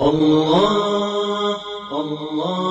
الله الله.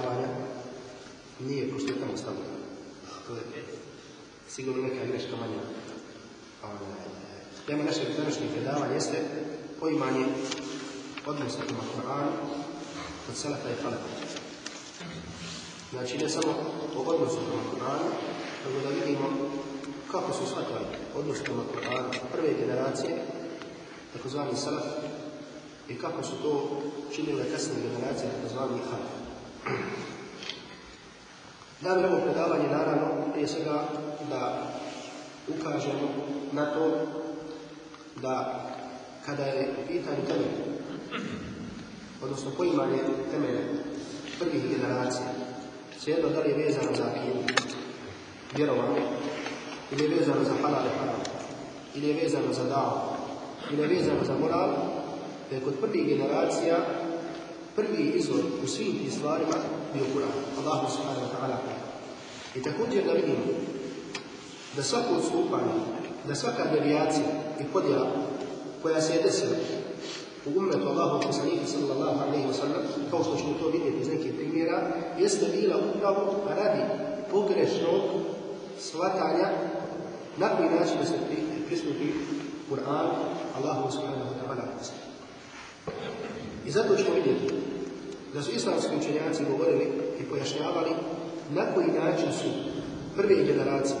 Predavanja nije tamo stavljeno. To je sigurno neka greška manja. Onaj, Tema našeg današnjeg predavanja jeste poimanje odnosa prema Koranu od Selefa i Halefa. Znači, ne samo o odnosu prema Koranu, nego da vidimo kako su shvatili odnos prema Koranu prve generacije, takozvani Selef, i kako su to činile kasnije generacije, takozvani Halef. Namjer ovog predavanja naravno prije svega da ukažemo na to da kada je u pitanju odnosno poimanje temelja prvih generacija, svejedno da li je vezano za akidu, vjerovanje, ili je vezano za halal haram, ili je vezano za dao, ili je vezano za moral, da je kod prvih generacija prvi izvor u svim tim stvarima bio Kur'an, Allahu subhanahu wa ta'ala. I također da vidimo da svako odstupanje da svaka devijacija i podjela koja se je desila u umetu Allahu poslanika sallallahu alaihi wa sallam, kao što ćemo to vidjeti iz nekih primjera, jeste bila upravo radi pogrešnog shvatanja na koji način da se pristupi Kur'an Allahu subhanahu wa ta'ala. I zato ćemo vidjeti da su islamski učenjaci govorili i pojašnjavali na koji način su prve generacije,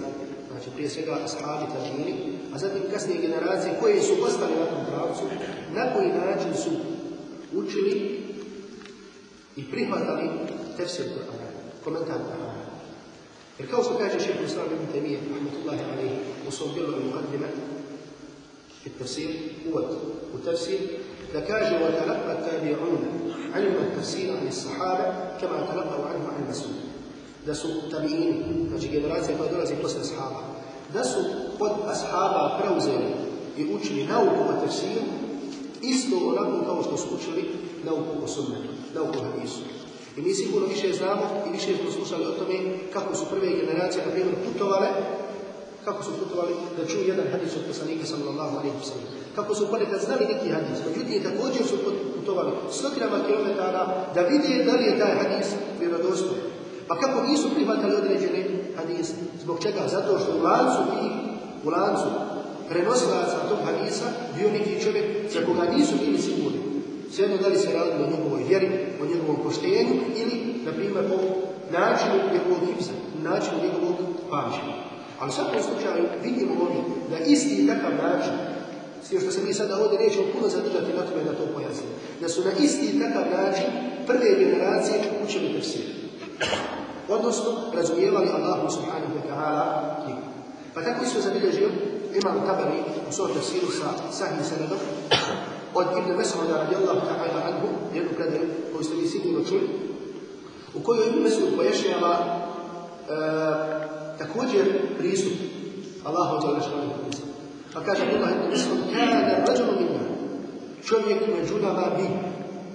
znači prije svega ashabi tabini, a zatim kasnije generacije koje su ostale na tom pravcu, na koji način su učili i prihvatali tefsir Kur'ana, komentar Kur'ana. Jer kao što kaže šehr Islam ibn Temije, Ahmetullahi alaihi, u svom djelu al-Muqaddime, u tefsir, u tefsir, والتفسير لكاج وتلقى التابعون علم التفسير عن الصحابة كما تلقوا عنه عن المسلم da su tabiini, znači generacija koja dolazi posle ashaba, da su od ashaba preuzeli i učili nauku o tefsiru, isto onako kao što su učili nauku o sunnetu, nauku o hadisu. I mi sigurno više znamo i više smo slušali o tome kako su prve generacije, na primjer, putovale, kako su putovali da čuju jedan hadis od poslanika sallallahu alaihi wa sallam. Kako su ponekad znali neki hadis, međutim također su putovali stotinama kilometara da vide da li je taj hadis vjerodostojan. Pa kako nisu prihvatali određene hadise? Zbog čega? Zato što u lancu tih, u lancu prenosilaca tog hadisa bio neki čovjek za koga nisu bili sigurni. Svejedno da li se radilo o njegovoj vjeri, o njegovom poštenju ili, na primjer, o načinu njegovog hipsa, načinu njegovog pamćenja. Ali u svakom slučaju vidimo ovdje da isti takav način, s tim što se mi sada ovdje nećemo puno zadržati na tome da to pojasnimo, da su na isti takav način prve generacije učili tefsir odnosno razumijevali Allahu subhanahu wa ta'ala knjigu. Pa tako isto zabilježio imam Tabari u svom tafsiru sa sahih sanadom od Ibn Mes'uda radijallahu ta'ala anhu, jednu predaju koju ste vi sigurno čuli, u kojoj Ibn Mes'ud pojašnjava e, također pristup Allahu ta'ala šalih Pa kaže Allah Mes'ud, kada rađunu minna, čovjek među nama bi.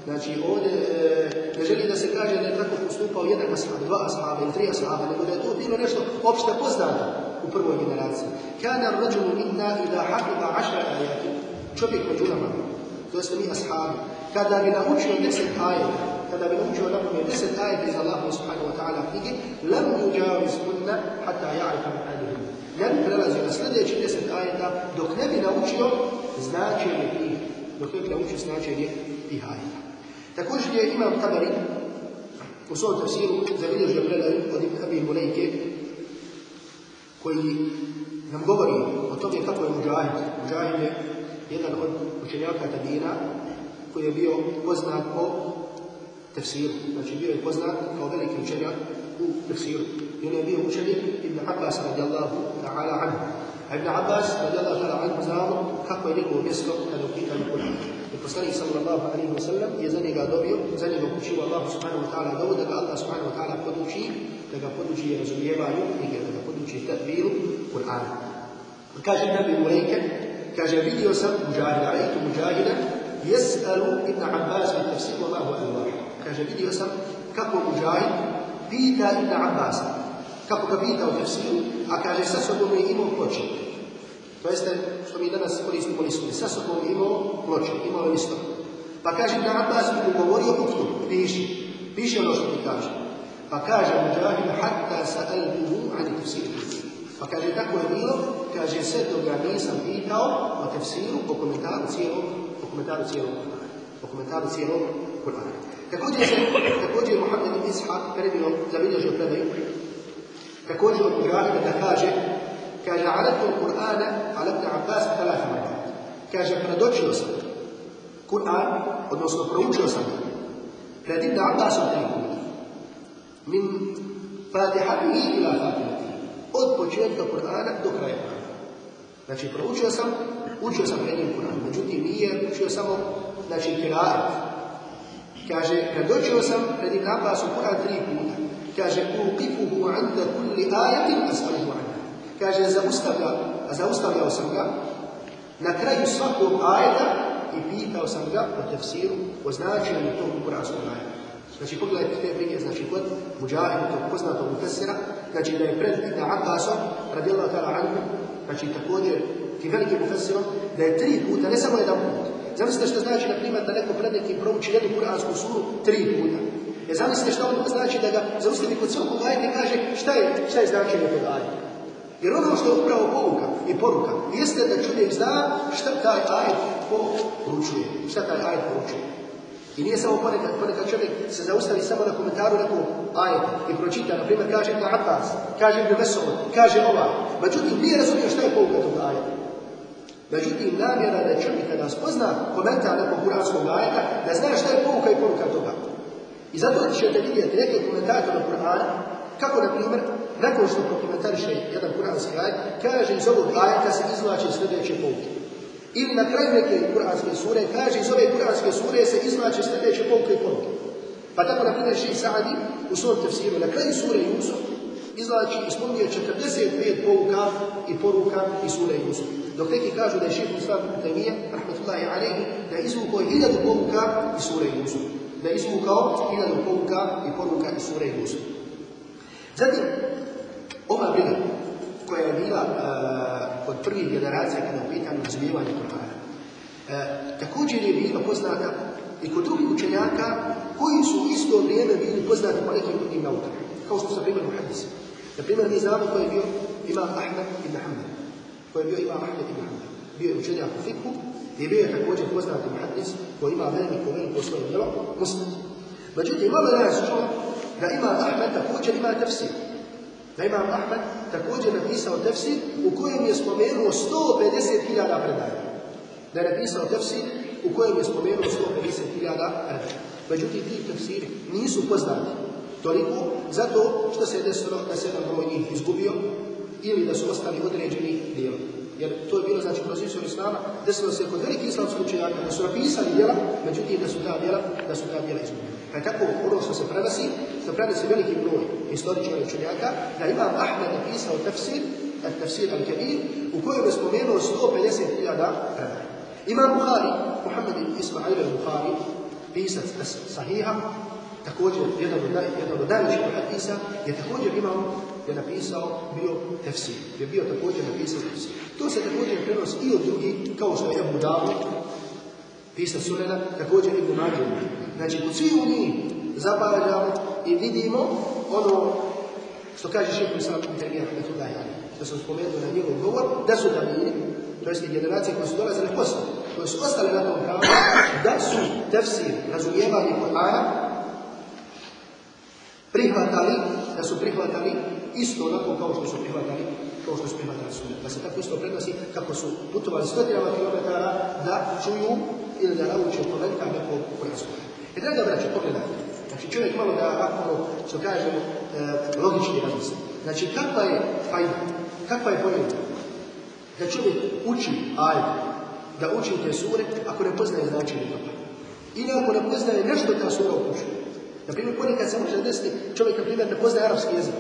Znači ovdje e, ne želi da se kaže da je tako postupao jedan ashab, dva ashaba ili tri ashaba, nego da je to bilo nešto opšte poznato u prvoj generaciji. Kana rađulu minna ila hafiba ašra ajati. Čovjek među nama, to jeste mi ashabi, kada bi naučio deset ajeta, kada bi naučio na pamet deset ajeta iz Allaha subhanahu wa ta'ala knjige, lam yujawiz kunna hatta ja'rifa ma'anihim. Ne bi prelazio na sljedeći deset ajeta dok ne bi naučio značenje tih, dok ne bi naučio značenje tih ajeta. Također je imam Tabari u svom tafsiru zabilježio predaju od Abi Mulejke koji nam govori o tome kako je Mujahid. Mujahid je jedan od učenjaka Tabina koji je bio poznat po tefsiru. Znači bio je poznat kao veliki učenjak u tefsiru. I on je bio učenik Ibn Abbas radijallahu ta'ala anhu. A Ibn Abbas radijallahu ta'ala anhu znamo kako je njegovo mjesto kada u pitanju Kur'an. I poslanik sallallahu alaihi wa sallam je za njega dobio, za njega učio Allah subhanahu wa ta'ala dovu da ga Allah subhanahu wa ta'ala poduči, da ga poduči razumijevanju knjige, da ga poduči tadbiru Kur'ana. Kaže Nabi Mulejke, kaže vidio sam muđahida, rejtu muđahida, Ibn Abbas min tafsir wa ma huwa Allah. Kaže vidio sam kako muđahid pita Ibn Abbas, kako ga pita u tafsiru, a kaže sa sobom je imao ploče. To jeste, što mi danas koristimo listove, sa sobom je imao ploče, imao je listove. Pa kaže Ibn Abbas mu govorio uktub, piši, piši ono što ti kaže. Pa kaže muđahid, hatta sa'albuhu ani tafsiru. Pa kaže, tako je bilo, kaže, sve toga nisam pitao o tefsiru, o komentaru cijelog, o komentaru cijelog. O komentaru cijelog. Također je Muhammed ibn Ishaq prenio, zabilježio predaju, također od Mujahida da kaže, kaže, alatu Kur'ana, ibn Abbas, talata marata. Kaže, predočio sam Kur'an, odnosno proučio sam ga, pred ibn Abbasom tri puta. Min fatihatihi ila fatihatihi od početka Kur'ana do kraja. Znači, proučio sam, učio sam pred njim Kur'an, međutim nije učio samo, znači, kiraat. Kaže, predočio sam pred njim Abbasu Kur'an tri puta. Kaže, uqifuhu anda kulli ajatin as'aluhu anha. Kaže, zaustavlja, zaustavljao sam ga na kraju svakog ajeta i pitao sam ga o tefsiru, o značenju tog kuranskog ajeta. Znači, pogledajte te primjer, znači, kod Mujahida, tog poznatog mufessira, znači da je pred Ibn Abbasom, radijallahu ta'ala anhu, znači također ti velikim mufessirom, da je tri puta, ne samo jedan put. Zamislite što znači, na primjer, da neko pred nekim prouči jednu kuransku suru tri puta. E zamislite što ono znači da ga zaustavi kod svakog ajeta i kaže šta je, šta je značenje tog ajeta. Jer ono što je upravo pouka i poruka, jeste da čovjek zna šta taj ajet poručuje, šta taj ajet poručuje. I nije samo ponekad, ponekad čovjek se zaustavi samo na komentaru nekog ajeta i pročita, na primjer, kaže Ibn kaže Ibn kaže ova. Međutim, nije razumio šta je pouka tog ajeta. Međutim, namjera da čovjek kada spozna komentar nekog kuranskog ajeta, da zna šta je pouka i poruka toga. I zato ćete vidjeti neke komentatore Kur'ana, kako, na primjer, nakon što prokomentariše jedan kuranski ajet, kaže iz ovog ajeta se izvlače sljedeće pouke. Ili na kraju neke kuranske sure kaže iz ove kuranske sure se izvlače sljedeće pouke i poruke. Pa tako, na primjer, Šeji Sa'adi u svom tefsiru na kraju sure Jusuf izvlači i spominje 45 pouka i poruka iz sure Jusuf. Dok neki kažu da je šeht Islam Temije, rahmatullahi alaihi, da je izvukao hiljadu pouka iz sure Jusuf. Da je izvukao hiljadu pouka i poruka iz sure Jusuf. Zatim, ova briga koja je bila uh, od prvih generacija kada je u pitanju razumijevanja Kur'ana. Uh, također je bila poznata i kod drugih učenjaka koji su u isto vrijeme bili poznati po nekim drugim naukama. Kao što na primjer, u hadisu. Na primjer, mi znamo ko je bio imam Ahmed ibn Hanbal. Ko je bio imam Ahmed ibn Hanbal. Bio je učenjak u fikhu i bio je također poznati muhaddis koji ima veliko, veliko svoje djelo, muslim. Međutim, malo nas čuo da imam Ahmed također ima tefsir. Da imam Ahmed također napisao tefsir u kojem je spomenuo 150.000 predaja. Da je napisao tefsir u kojem je spomenuo 150.000 predaja. Međutim, ti tefsiri nisu poznati toliko zato što se je desilo da se jedan broj njih izgubio ili da su ostali određeni dijelom. Jer to je bilo, znači, kroz istor Islama, desilo se kod veliki islamski učenjaka da su napisali djela, međutim da su ta djela, da su ta djela izgubili. Pa tako ono što se prenosi, što prenosi veliki broj historičara učenjaka, da imam Ahmed napisao tafsir, tafsir al-Kabir, u kojem je spomenuo 150.000 predaja. Imam Buhari, Muhammed Ismail al-Buhari, pisac sahiha, također jedan od, naj, jedan od najvećih hadisa, je također imao, je napisao, bio tefsir. Je bio također napisao tefsir. To se također prenosi i od drugih, kao što je Abu Dawud, pisac sunena, također Ibn Mađer. Znači, u svi u zabavljamo i vidimo ono što kaže šehr Islam Hmetullahi Ali, što sam spomenuo na njegov govor, da su tabini, to jest generacije koje su dolazile posle, koje su ostale na tom pravu, da su tefsir, razumijevanje Kur'ana, prihvatali, da su prihvatali isto onako kao što su prihvatali kao što su prihvatali sunet. Da se tako isto prenosi kako su putovali stotinama kilometara da čuju ili da nauče komentar nekog kuranskog. E, draga braće, pogledajte. Znači čovjek malo da ako što kažemo e, logički razmisli. Znači kakva je fajda, kakva je pojenta? Da čovjek uči ajde, da uči te sure ako ne poznaje značenje toga. Ili ako ne poznaje nešto ta sura upućuje. Na primjer, ponekad se može desiti, čovjek, na primjer, ne poznaje arapski jezik.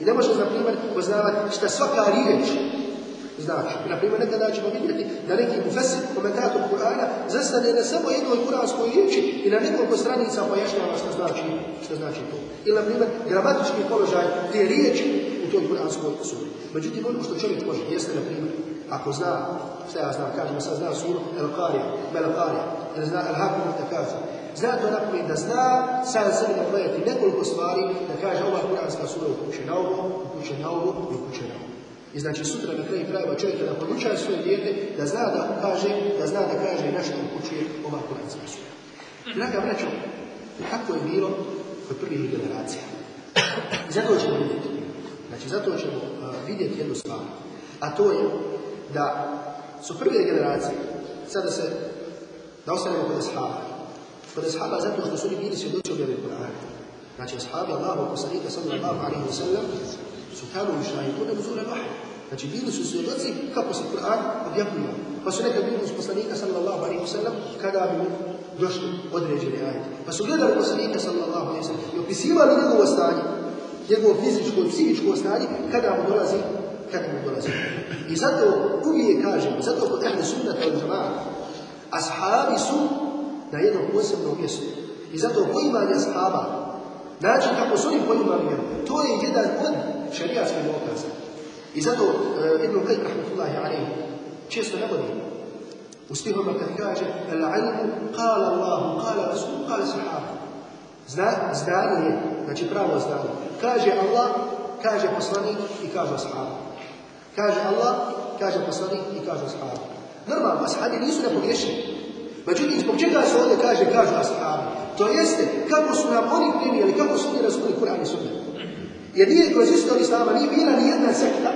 I ne može, na primjer, poznavati šta svaka riječ znači. Na primjer, nekada ćemo vidjeti da neki mufesir, komentator Kur'ana, zastane na samo jednoj kuranskoj riječi i na nekoliko stranica pojašnjava što znači, što znači to. Ili, na primjer, gramatički položaj te riječi u toj kuranskoj suri. Međutim, ono što čovjek može, jeste, na primjer, ako zna, šta ja znam, kažemo sad zna suru El-Qarija, Mel-Qarija, ili zna El-Hakum Takaza, zna to naprijed da zna sam sebi nabrojati nekoliko stvari da kaže ova kuranska sura upuće na ovo, upuće na ovo upuće na ovo. I znači sutra na kraju krajeva čovjeka da podučaje svoje dijete da zna da kaže, da zna da kaže nešto upućuje ova kuranska sura. Draga braćo, kako je bilo kod prvih generacija? Zato ćemo vidjeti. Znači, zato ćemo uh, vidjeti jednu stvar. A to je da su prve generacije, sada se, da ostanemo kod ashaba, kod ashaba zato što su oni bili svjedoci objave Kur'ana. Znači, ashabi Allahu poslanika sallallahu alaihi wa sallam su tamo išajitune nuzule vahja. Znači, bili su svjedoci kako se Kur'an objavljuje. Pa su nekad bili uz poslanika sallallahu alaihi wa sallam kada bi došli određeni ajeti. Pa su gledali poslanika sallallahu alaihi wa sallam i opisivali njegovo stanje, njegovo fizičko i psihičko stanje kada mu dolazi kada mu dolazi. I zato uvijek kažem, zato kod ehli sunnata od džamaata, ashabi su na jednom posebnom mjestu. I zato poimanje ashaba, način kako su oni poimali vjeru, to je jedan od šarijatskih dokaza. I zato uh, Ibn Qayyim rahmatullahi alaihi često navodi u stihoma kad kaže Al-ilmu qala Allahu, qala Rasul, qala sahaba. Zna, znanje je, znači pravo znanje. Kaže Allah, kaže poslanik i kaže ashaba. Kaže Allah, kaže poslanik i kaže ashaba. Normalno, ashabi nisu nepogrešeni. Međutim, zbog čega se ovdje kaže, kažu ashabi? To jeste, kako su nam oni primijeli, kako su oni razumili Kur'an i Sunnet. Jer nije kroz istoriju Islama, nije bila ni jedna sekta,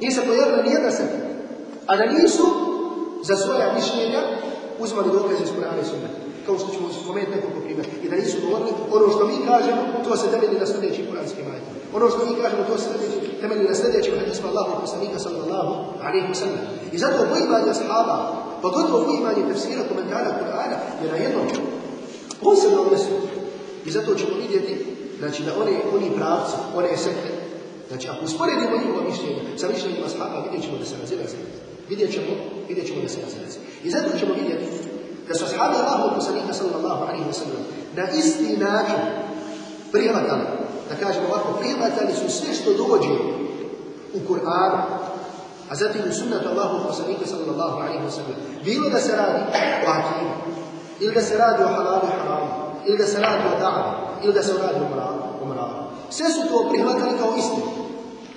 nije se pojavila ni jedna sekta, a da nisu za svoja mišljenja uzmali dokaze iz Kur'ana i Sunneta. Kao što ćemo spomenuti nekoliko primjera. I da nisu govorili, ono što mi kažemo, to se temelji na sljedećim kuranskim ajetima. Ono što mi kažemo, to se temelji na sljedećim hadisma Allahu poslanika sallallahu alaihi wa sallam. I zato poimanje ashaba, pogotovo poimanje tefsira komentara Kur'ana, je na jednom posebnom mjestu. I zato ćemo vidjeti znači, da one, oni pravci, one sekte, znači ako usporedimo njihovo mišljenje sa mišljenjima ashaba, vidjet ćemo da se razilaze. Vidjet ćemo, vidjet ćemo da se razilaze. I zato ćemo vidjeti da su ashabi Allahu poslanika sallallahu alaihi wa sallam na isti način prihvatali, da kažemo ovako, prihvatali su sve što dođe u Kur'anu, a zatim u sunnatu Allahu poslanika sallallahu alaihi wa sallam. Bilo da se radi o akimu, ili da se radi o halalu i haramu, ili da se radi o ili da se radi o moralu. Sve su to prihvatali kao istinu.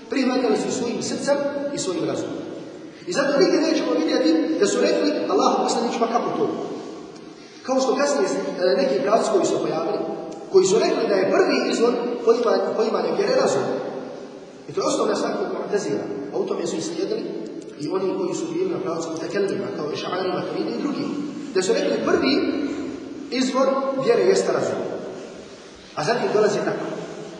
Prihvatali su svojim srcem i svojim razumom. I zato nigdje nećemo vidjeti da su rekli Allahu poslanić pa kako to? Kao što kasnije neki pravci koji su pojavili, koji su rekli da je prvi izvor poimanja, poimanja vjere razum. I to je osnovna stvar koju Mu'tazila. A u tome su i slijedili i oni koji su bili na pravcu mutakellima, kao i ša'ari, maturidi i drugi. Da su rekli prvi izvor vjere jeste razum. A zatim dolazi tako.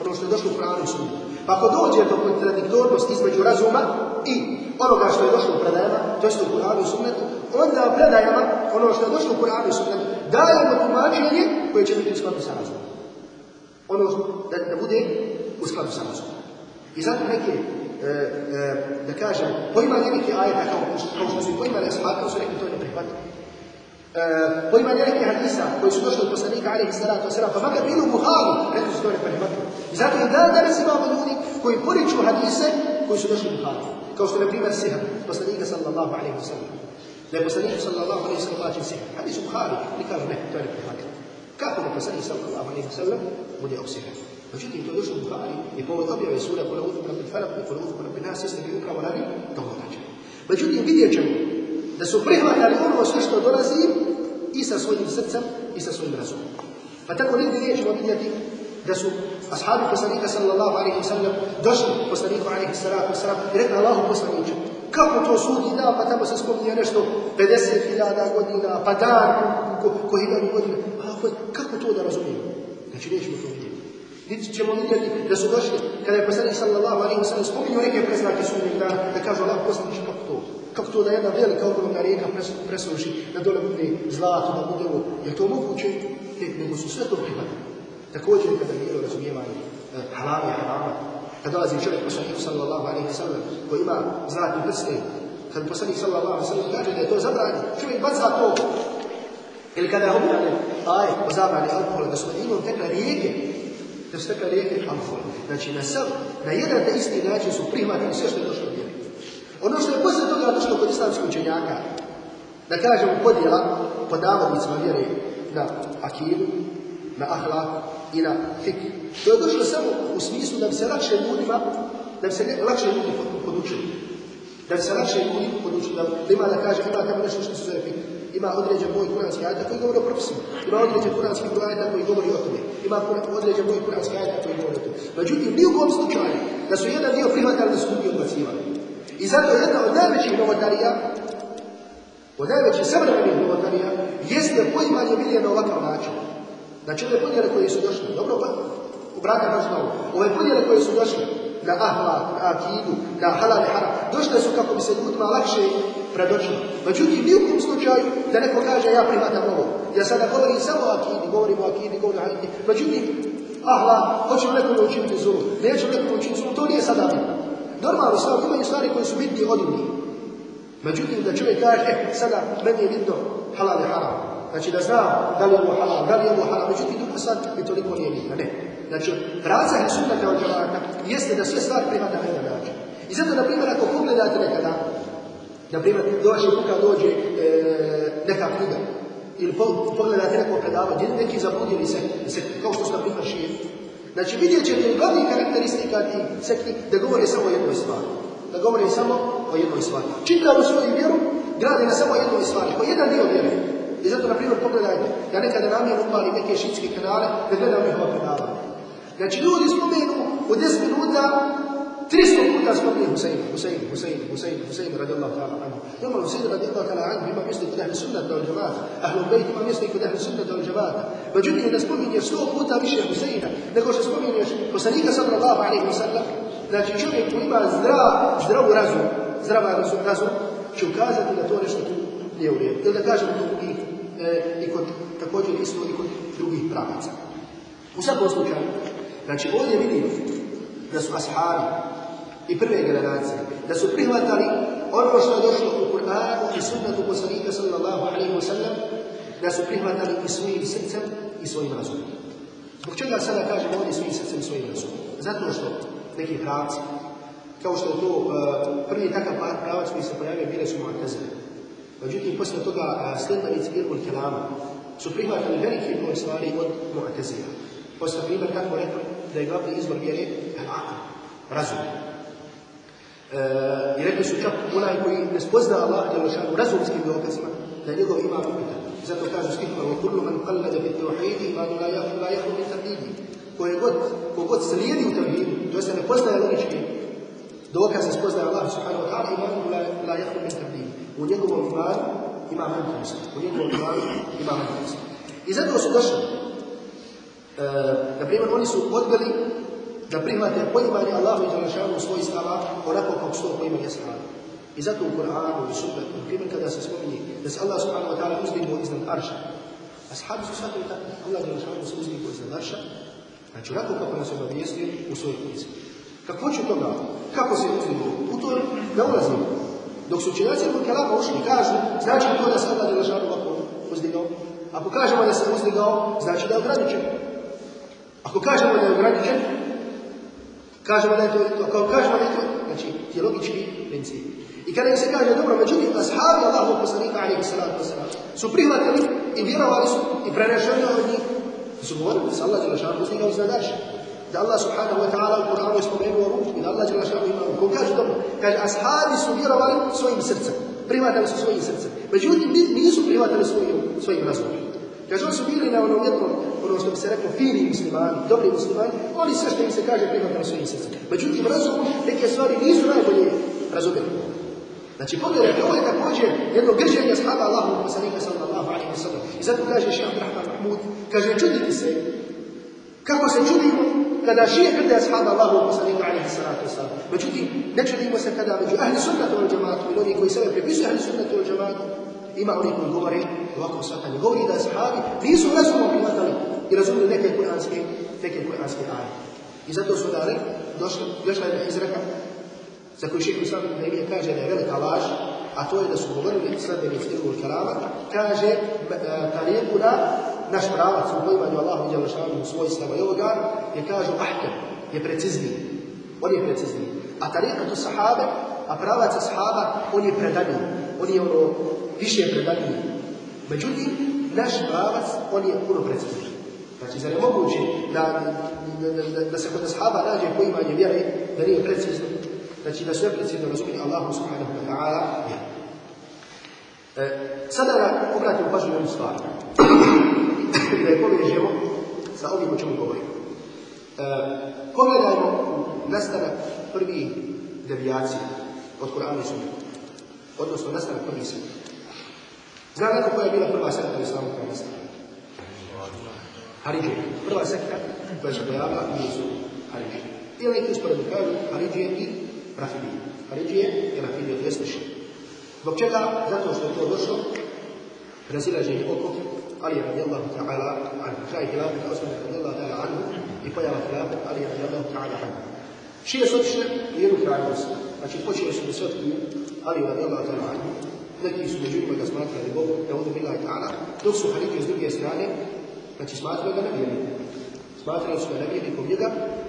Ono što je došlo u Kur'anu i Sunnu. Pa ako dođe do kontradiktornosti između razuma i onoga što je došlo u predajama, to je u Kur'anu i Sunnetu, onda predajama, ono što je došlo u Kur'anu i Sunnetu, dajemo tumačenje koje će biti u skladu sa razumom. Ono da, da bude u skladu sa razumom. I zato neke, e, e, da kažem, poimanje neke ajeta kao, kao što su poimali ashabi, su rekli to je neprihvatljivo. E, po ima neke hadisa koji su došli od poslanika alaihi salatu wasalam, pa makar bili u Buharu, rekli su to ne prihvatili. I zato i dan danas imamo ljudi koji poriču hadise koji su došli u. Kao što je, na primjer, sihr poslanika sallallahu alaihi wasallam. Da je poslanik sallallahu alaihi wasallam plaćen sihr. Hadis u Buharu, i kažu ne, to je ne prihvatili. Kako da poslanik sallallahu alaihi wasallam bude obsihren? Međutim, to je u Buhari i povod objave sura Kula uzmu rabbi falak i Kula uzmu rabbi nas jeste bi upravo radi to događaja. Međutim, vidjet ćemo da su prihvatali ono sve što dolazi i sa svojim srcem i sa svojim razumom. Pa tako negdje nećemo vidjeti da su ashabi poslanika sallallahu alaihi sallam došli poslaniku alaihi salatu wa sallam i rekli Allahu poslaniče, kako to sudi da, pa tamo se spominje nešto 50.000 godina, pa dan ko, ko hiljadu godina. A, kako to da razumijemo? Znači nećemo to vidjeti. Vidjet ćemo vidjeti da su došli, kada je poslanik sallallahu alaihi wa sallam spominio neke preznake sudnjeg dana, da kažu Allah poslaniče kako to? Kako to da jedna velika ogromna rijeka presuši, da dole bude zlato, da bude ovo? Je to moguće? Ne, nego su sve to prihvatili. Također kada je bilo razumijevanje halala i harama, kada dolazi čovjek poslanik sallallahu alaihi sallam koji ima zlatni prsten, kada poslanik sallallahu alaihi sallam kaže da je to zabranjeno, čovjek baca to. Ili kada je objavljen ajet o zabrani alkohola, da su na tekla rijeke, da su tekla rijeke alkohola. Znači na sam, na jedan te isti način su prihvatili sve što je došlo vjeri. Ono što je posle toga došlo kod islamskih učenjaka, da kažemo podjela pod navodnicima vjere na akidu, na ahlak i na fik. To je došlo samo u smislu da bi se lakše ljudima, da bi se lakše ljudi podučili. Da bi se lakše ljudi podučili. Da, da ima da kaže, ima tamo nešto što se zove. Ima određen broj kuranskih ajta koji govori o propisima. Ima određen kuranski broj ajta koji govori o tome. Ima određen broj kuranskih ajta koji govori o tome. Međutim, ni u kom slučaju da su jedan dio prihvatali da su drugi odbacivali. I zato jedna od najvećih novotarija, od najvećih savremenih novotarija, jeste poimanje bilje na ovakav način. Znači ove podjele koje su došle, dobro pa, obrata baš na ovo, ove podjele koje su došle na ahlak, na akidu, na halal i haram, došle su kako bi se ljudima lakše predočilo. Međutim, ni u kom slučaju da neko kaže ja prihvatam ovo. Ja sada govorim samo o akidi, govorim o akidi, govorim o akidi. Međutim, ahlak, hoću nekome učiniti zulu, neću nekome učiniti zulu, to nije sada. Normalno, sad imaju stvari koje su bitnije od njih. Međutim, da čovjek kaže, e, sada meni je bitno halal i haram. Znači da zna da li je ovo halal, da li je ovo haram. Međutim, drugo sad mi toliko nije bitno. Ne. Znači, praca sunnata od džavaka jeste da sve stvari prihvata na jedan način. I zato, na primjer, ako pogledate nekada, na primjer, dođe, kuka dođe e, neka knjiga, ili po, pogledate neko predavanje, neki zabudili se, se, kao što su na primjer. Znači, vidjet ćete glavnih karakteristika tih sekti da govore samo o jednoj stvari. Da govore samo o jednoj stvari. Čitavu svoju vjeru grade na samo jednoj stvari, po jedan dio vjere. I zato, na primjer, pogledajte, ja nekada namjerno upalim neke šitske kanale da gledam njihova predavanja. Znači, ljudi spomenu u 10 minuta 300 puta spomenu Husein, Husein, Husein, Husein, Husein, radijallahu ta'ala anhu. Normalno, Husein radijallahu ta'ala anhu ima mjesto kod ahli sunnata wal džavata. Ahlul bejt ima mjesto kod ahli sunnata wal džavata. Međutim, da spominješ 100 puta više Huseina, nego što spominješ poslanika sallallahu alaihi wa sallam, znači čovjek koji ima zdrav, zdravu razum, zdrava razum, razum, će ukazati da to nešto tu nije u redu. Ili da kažemo to i, e, i kod, također isto i kod drugih pravaca. U svakom slučaju, znači ovdje vidimo da su ashabi i prve generacije, da su prihvatali ono što je došlo u Kur'anu i sunnatu poslanika sallallahu alaihi wa sallam, da su prihvatali i svojim srcem i svojim razumom. Zbog čega sada kažemo ovdje svojim srcem i svojim razumom? Zato što neki pravci, kao što je to uh, prvi takav pravac koji se pojavio, bile su Mu'tazile. Međutim, posle toga uh, sledbenici Ilmul Kelama su prihvatili veliki broj stvari od Mu'tazila. Posle primjer, kako rekao, da je glavni izvor vjere al-aql, razum. E, I rekli su čak onaj koji ne spozna Allah u razumskim dokazima, da njegov ima upitan. Zato kažu stihova, wa kullu man fi tawhidi imanu la yakhlu la yakhlu min tawhidi. Koje god, ko god slijedi u to se ne poznaje logički dokaze spoznaje Allah subhanahu wa ta'ala imanu la, yakhlu min tawhidi. U njegovom imanu ima manjkost. U njegovom imanu ima manjkost. I zato su došli na primjer, oni su odbili da prihvate poimanje Allahu i Đalešanu svojstava onako kako su to poimanje sahabi. I zato u Kur'anu i sunnetu, na primjer kada se spominje da se Allah subhanahu wa ta'ala uzdignuo iznad arša, a sahabi su shvatili tako, Allah Đalešanu se uzdignuo iznad arša, znači onako kako nas obavijestio u svojoj knjizi. Kako ću toga? Kako se uzdignuo? U to ne ulazimo. Dok su učenjaci od Kalama ušli, kažu, znači to da se Allah Đalešanu ovako uzdigao? Ako kažemo da se uzdigao, znači da je ograničen. Ako kažemo da je ograničen, kažemo da je to, ako kažemo da je to, znači, je logički princip. I kada im se kaže, dobro, međutim, ashabi Allahu poslanika, alaihi salatu wasalam, su prihvatili i vjerovali su i prenešeni od njih. Su govorili se Allah Đelešanu. Da Allah subhanahu wa ta'ala u Kur'anu je spomenuo ruku i da Allah Đelešanu ima ruku. Ko kaže dobro, kaže, ashabi su vjerovali svojim srcem. Prihvatili su svojim srcem. Međutim, nisu prihvatili svojim, svojim razumom. Kaže, su bili na onom jednom, ono što bi se reklo, fini muslimani, dobri muslimani, oni sve što im se kaže prihvatili svojim srcem. Međutim, razumom neke stvari nisu najbolje razumjeli. Znači, pogledajte, ovo je također jedno grženje shaba Allahu poslanika sallallahu alaihi wa sallam. I zato kaže Šeha Abdurrahman Mahmud, kaže, čuditi se, kako se čudimo kada šije grde ashaba Allahu poslanika alaihi salatu wa sallam. Međutim, ne čudimo se kada među ahli sunnatu wal džamatu i oni koji sebe pripisuju ahli sunnatu wal džamatu, ima oni koji govore ovako shvatanje. Govori da ashabi nisu razumom prihvatali i razumili neke kuranske, neke kuranske aje. I zato su dali, došli, došla jedna izreka, za koju šehr Islam ibn Taymije kaže da je velika laž, a to je da su govorili sledbenici ilmul kalama, kaže tarijekuna, naš pravac u pojmanju Allahu i Đalašanu svojstava i ovoga, je kažu ahkem, je precizniji. On je precizniji. A tarijekatu sahabe, a pravac sahaba, on je predaniji. On je ono više predaniji. Međutim, naš pravac, on je puno precizniji. Znači, zar je moguće da, da, da, se kod ashaba nađe poimanje vjere, da nije precizno, znači da sve precizno razumije Allahu subhanahu wa ta'ala je. E, sada da obratimo pažnju jednu stvar. da je povežemo sa ovim o čemu govorimo. E, pogledajmo nastanak prvih devijacija od Kur'ana i Sunnika. Odnosno nastanak prvih sekta. Zna neko koja je bila prva sekta u islamu? Haridžije. Prva sekta koja se pojavila bili Haridžije. Ili neki usporedno kažu Haridžije i Rafidije. Haridžije i Rafidije. Zbog čega? Zato što je to došlo razilaženje oko Ali radijallahu ta'ala anhu. Kraj hilafeta Osmana radijallahu ta'ala anhu i pojava hilafeta Ali radijallahu ta'ala anhu. Šije su otišle u jednu. Znači počeli su da se otkriju Ali radijallahu ta'ala anhu. Neki su među njima ga smatrali Bogom, da ovdje bila ta'ala, dok su Haridije s druge strane, znači smatrali ga nevjernikom. Smatrali su ga nevjernikom njega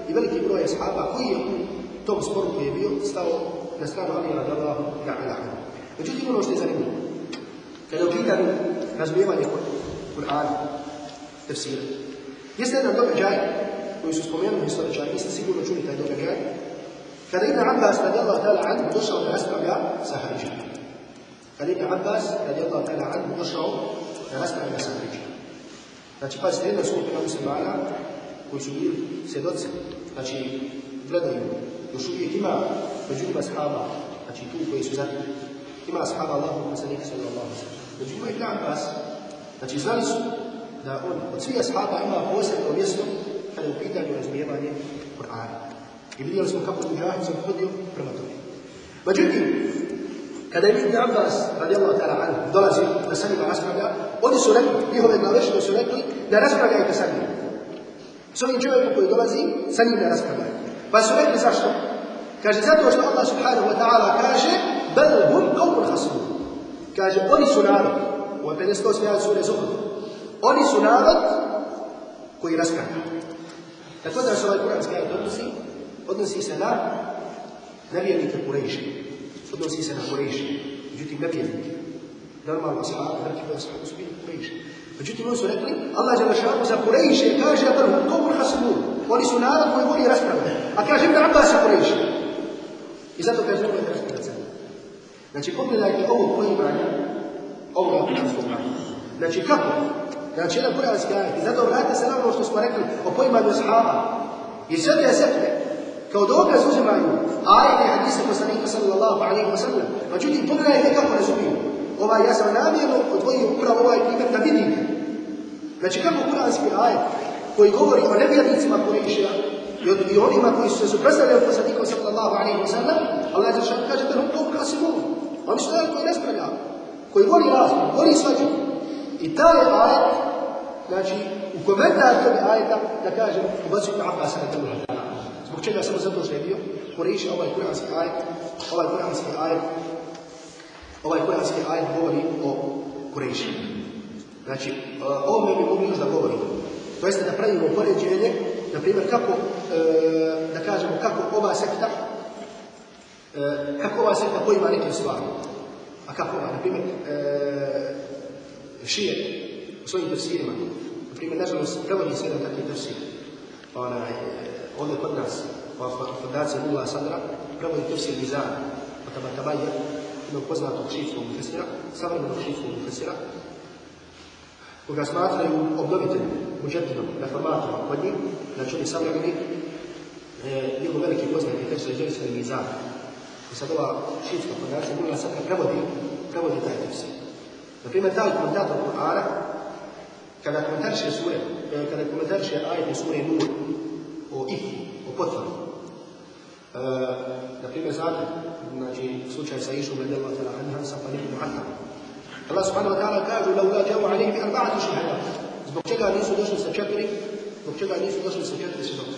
i veliki broj ashaba koji je u tom sporu koji je bio stao na stranu Ali radijallahu ta'ala anhu. Međutim, ono što je zanimljivo, kada je u pitanju razumijevanje Kur'ana, tefsira, jeste jedan događaj koji su spomenuli historičari, niste sigurno čuli taj događaj, kada Ibn Abbas radijallahu ta'ala anhu došao da raspravlja sa Haridžom. Kada Ibn Abbas radijallahu ta'ala anhu došao da raspravlja sa Haridžom. Znači, pazite, jedna skupina muslimana koji su bili svjedoci, znači, gledaju, još uvijek ima među njima sahaba, znači tu koji su zatim, ima ashaba Allahu poslanika sallallahu alaihi. Među njima Ibn Abbas, znači znali su da on od svih ashaba ima posebno mjesto kada je u pitanju razumijevanje Kur'ana. I vidjeli smo kako Mujahid se pohodio prema tome. Međutim, kada je Ibn Abbas, radijallahu ta'ala anhu, dolazi da sa njima raspravlja, oni su rekli, njihove glavešine su rekli, da raspravljajte sa njim. S ovim čovjekom koji dolazi, sa njim ne raspravljaju. Pa su rekli zašto? Kaže, zato što Allah subhanahu wa ta'ala kaže, bel hum qawmun khasmun. Kaže, oni su narod, u 58. ajat sure Zuhur, oni su narod koji raspravlja. Tako da se ovaj kuranski ajat odnosi, odnosi se na nevjernike Kurejše. Odnosi se na Kurejše. Međutim, nevjernike. Normalno ashab, veliki broj ashab bili Kurejše. Međutim, oni su rekli, Allah je našao za Kurejše, kaže, bel hum qawmun khasmun. Oni su narod koji voli raspravljati. A kaže, Ibn Abbas je Kurejše. I zato kaže, je raspravljati. Znači, pogledajte ovo poimanje, ovo je kuranskog. Znači, kako? Znači, jedan kuranski ajet. I zato vratite se na ono što smo rekli o poimanju ashaba. I sve te sekte, kao dokaz uzimaju ajete i hadise poslanika sallallahu alaihi wa sallam. Međutim, pogledajte kako razumiju. Ovaj, ja sam namjerno odvojio upravo ovaj primjer da vidim. Znači, kako kuranski ajet koji govori o nevjernicima Kurešija i, od, i onima koji su se suprotstavljali poslanikom sallallahu alaihi wa sallam, Allah je zašao kaže da nam to krasimu. Oni su taj koji raspravljaju, koji voli razum, voli svađu. I taj ajet, znači, u komentar toga ajeta, da kažem, ubacuju na Abbas radijallahu ta'ala. Zbog čega zato što je bio ovaj kuranski ajet, ovaj kuranski ajet, ovaj kuranski ajet govori o Kurejši. Znači, uh, o ovome bi mogli još da govorimo. To jeste da pravimo poređenje, na primjer, kako, uh, da kažemo, kako ova sekta, uh, kako ova sekta poima neke stvari. A kako ova, na primjer, uh, šije u svojim tefsirima. Na primjer, nažalost, prevodi se jedan takvi tefsir. Onaj, ovdje kod nas, pa fondacija Nula Sadra, prevodi tefsir Mizana, pa taba tabaja, jednog poznatog šijskog mufesira, savremenog šijskog mufesira, koga smatraju obnoviteljem, muđetinom, reformatorom kod njih, znači oni savremeni, e, njegov veliki poznati tekst je Džerisar Mizan. I sad ova šijska fondacija Nula Sadra prevodi, prevodi taj tekst. Naprimjer, taj komentator Kur'ana, kada komentariše sure, e, kada komentariše ajete sure Nur, o ifu, o potvrdu, Uh, na primjer, znate, znači, slučaj sa Išom radi Allah tala anha sa Muhammad. Allah subhanahu wa ta'ala kažu, la ula javu alaihi bi arba'ati šahada. Zbog čega nisu došli sa četiri, zbog čega nisu došli sa četiri svjedoka.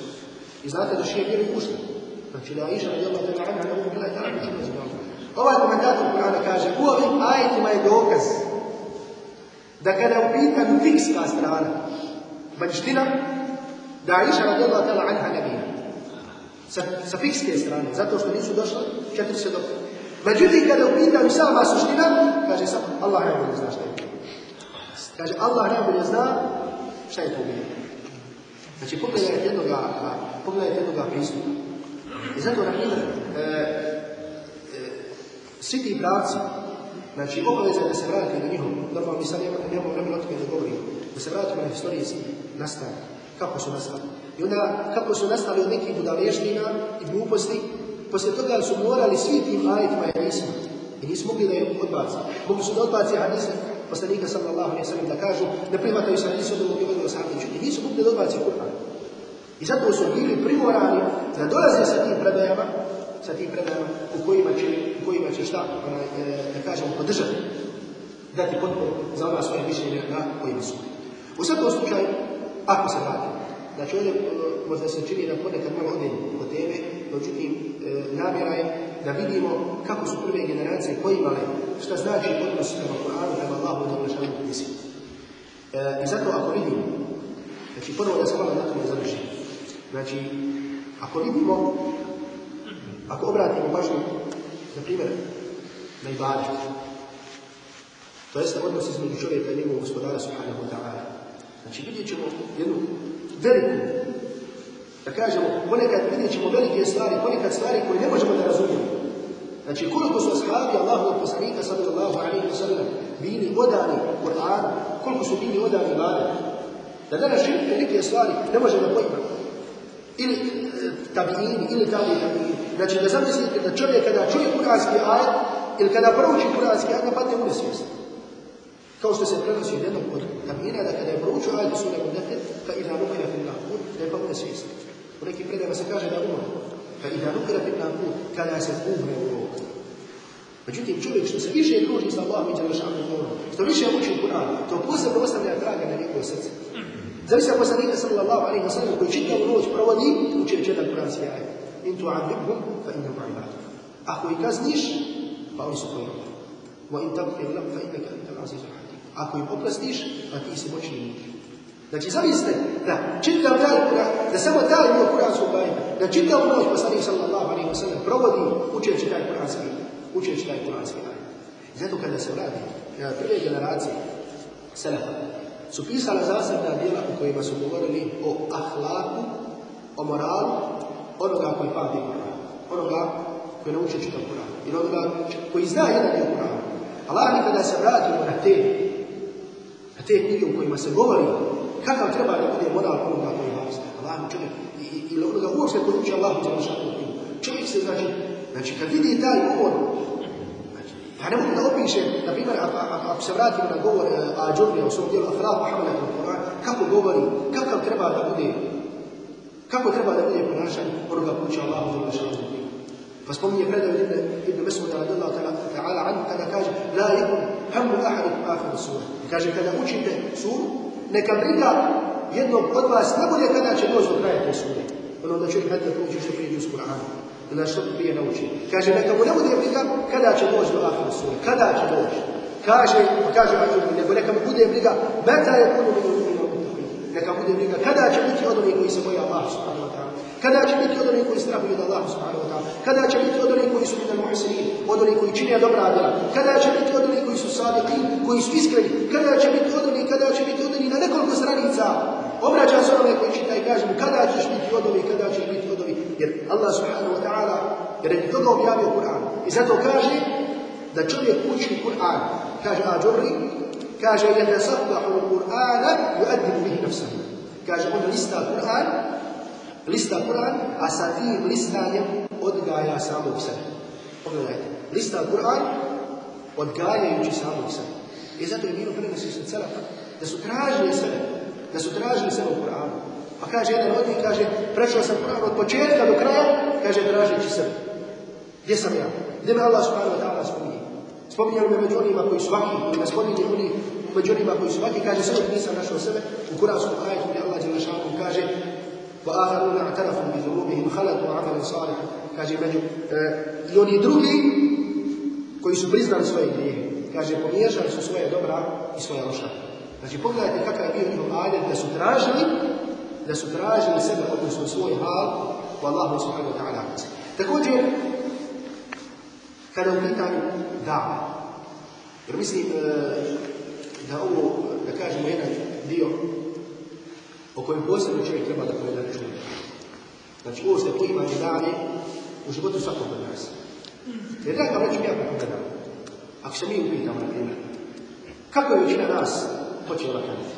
I znate da šije bili ušli. Znači, la Iša radi Allah tala anha, la bila ta'ala bi četiri svjedoka. Ovaj komentator Kur'ana kaže, u ovim ajetima je dokaz da kada je fikska strana, vanština, da Iša radi Allah tala anha nebija sa, sa fikske strane, zato što nisu došli četiri svjedoka. Međutim, kada u sama suština, kaže sam, Allah najbolje zna šta je to. Kaže, Allah najbolje zna šta je to bilo. Znači, pogledajte jednoga, pogledajte jednoga pristupa. I zato, na primjer, e, e, svi ti bravci, znači, obaveza da se vratite na njihov, normalno mi sad nemamo vremena o tome da govorimo, da se vratimo na historijski nastavak, kako su nastali. I onda, kako su nastali od nekih budaleština i gluposti, poslije toga su morali svi tim ajetima i hadisima. I nisu mogli da je odbaci. Mogli su da odbaci hadise poslanika sallallahu alaihi sallam da kažu ne prihvataju se od ovog i sahabiću. I nisu mogli da odbaci Kur'an. I zato su bili primorani da dolaze sa tim predajama, sa tim predajama u kojima će, u kojima će šta, e, da kažemo, podržati, dati potporu za ona svoje mišljenja na kojima su. U svakom slučaju, ako se vrati, Znači ovdje možda se čini da ponekad malo odem od teme, međutim e, namjera je da vidimo kako su prve generacije poimale šta znači odnos prema Koranu, prema Allahu ne želimo misli. E, I zato ako vidimo, znači prvo da se malo na tome završi. Znači, ako vidimo, ako obratimo pažnju, na primjer, na ibadet, to jeste odnos između čovjeka i njegovog gospodara subhanahu wa. Znači vidjet ćemo jednu veliku, da kažemo, ponekad vidjet ćemo velike stvari, ponekad stvari koje ne možemo da razumijemo. Znači, koliko su ashabi Allahu poslanika sallallahu alaihi wa sallam bili odani Kur'anu, koliko su bili odani Ibadet. Da danas živite neke stvari ne možemo pojma. Ili e, tabiini, ili tabi tabiini. Znači, da zamislite da čovjek kada čuje kuranski ajet, ili kada prouči kuranski ajet, napadne u nesvijest. Kao što se prenosi od jednog od tabiina, da kada je proučio ajet sura Mudete, fa idha nukira fil nahbud, da je pa u nesvijest. U nekim predama se kaže da umre. Fa idha nukira fil nahbud, kada se umre u rok. Međutim, čovjek što se više druži sa Allahom i Đalešanu govorom, što više uči u Kur'an, to posebno ostavlja traga na njegovo srce. Zavisi ako poslanika sallallahu alaihi wa sallam koji čitavu noć provodi, uči jedan kuranski ajet. In tu adibhum, fa innam ibadu. Ako ih kazniš, pa oni su tvoji robovi. Wa in tabqir lam, fa innaka antal hakim. Ako im oprostiš, pa ti si moćni muki. Znači, zamislite da čitav taj Kur'an, da samo taj dio kuranskog ajeta, da čitav noć poslanik sallallahu alaihi wa sallam provodi učeći taj kuranski učeći taj kuranski ajet. Zato kada se vrati, prve generacije selefa su pisala zasebna djela u kojima su govorili o ahlaku, o moralu onoga koji pamti Kur'an, onoga koji nauči čitav Kur'an, ili onoga koji zna jedan dio Kur'ana. Allah mi kada se vratimo na te, te knjige u kojima se govori kakav treba da bude moral onoga koji vas Allah čovjek, ili onoga uopšte koji uči Allah u šakru knjigu. Čovjek se znači, znači kad vidi taj umor, Ja ne mogu da opišem, na primjer, ako se na govor Ađurnija u svom dijelu Afraq Muhammeda u Koran, kako govori, kakav treba da bude, kako treba da bude ponašanje onoga kuća Allahu za vaša razliku. Pa spominje predaj Ibn, Mesuda radijallahu ta'ala anhu La yakun hammu ahadikum akhir sura. Kaže kada učite suru, neka briga jednog od vas ne bude kada će doći do kraja te sure. Ono da čovjek hajde da prouči što prije uz Kur'anu da što prije nauči. Kaže, neka mu ne bude briga kada će doći do ahira sura, kada će doći. kaže, kaže Ađuri, nego neka mu bude briga, meta je neka bude briga, kada će biti od onih koji se boje Allah kada će biti od onih koji strahuju od Allah subhanahu wa ta'ala, kada će biti od onih koji su minal muhsinin, od onih koji čine dobra djela, kada će biti od onih koji su sadiqin, koji su iskreni, kada će biti od onih, kada će biti od onih na nekoliko stranica, obraća se onome koji čita i kaže mu kada ćeš biti od ovih, kada ćeš biti od ovih, jer Allah subhanahu wa ta'ala jer je toga objavio Kur'an. I zato kaže da čovjek uči Kur'an. Kaže Ađurri, kaže jedna sabdahu Kur'ana yuaddibu bihi nafsahu. Kaže on lista Kur'an, lista Kur'an, a sa tim listanjem odgaja samog sebe. Pogledajte, lista Kur'an odgajajući samog sebe. I zato je bilo prenosi su da su tražili sebe, da su tražili sebe u Kur'anu. Pa kaže jedan od njih, kaže, prešao sam Kur'an od početka do kraja, kaže, tražeći sebe. Gdje sam ja? Gdje me Allah subhanahu wa ta'ala spominje? Spominjali me među onima koji su vaki, koji me spominje oni među onima koji su vaki, kaže, sve nisam našao sebe, u kuranskom ajetu gdje Allah Đelešanu kaže, وآخرون اعترفوا بذنوبهم خلقوا عملا صالحا kaže među e, i oni drugi koji su priznali svoje grijehe kaže pomiješali su svoje dobra i svoje loša znači pogledajte kakav je bio njihov ajet da su tražili da su tražili sebe odnosno svoj hal u Allahu subhanahu wa ta'ala također kada u pitanju da jer mislim e, da ovo da kažemo jedan dio o kojem posebno čovjek treba da poveda računa. Znači, ovo se poimanje dane u životu svakog od nas. Jer kao reći ja pogledam, ako se mi upitamo, na primjer, kako je većina nas počela klanjati?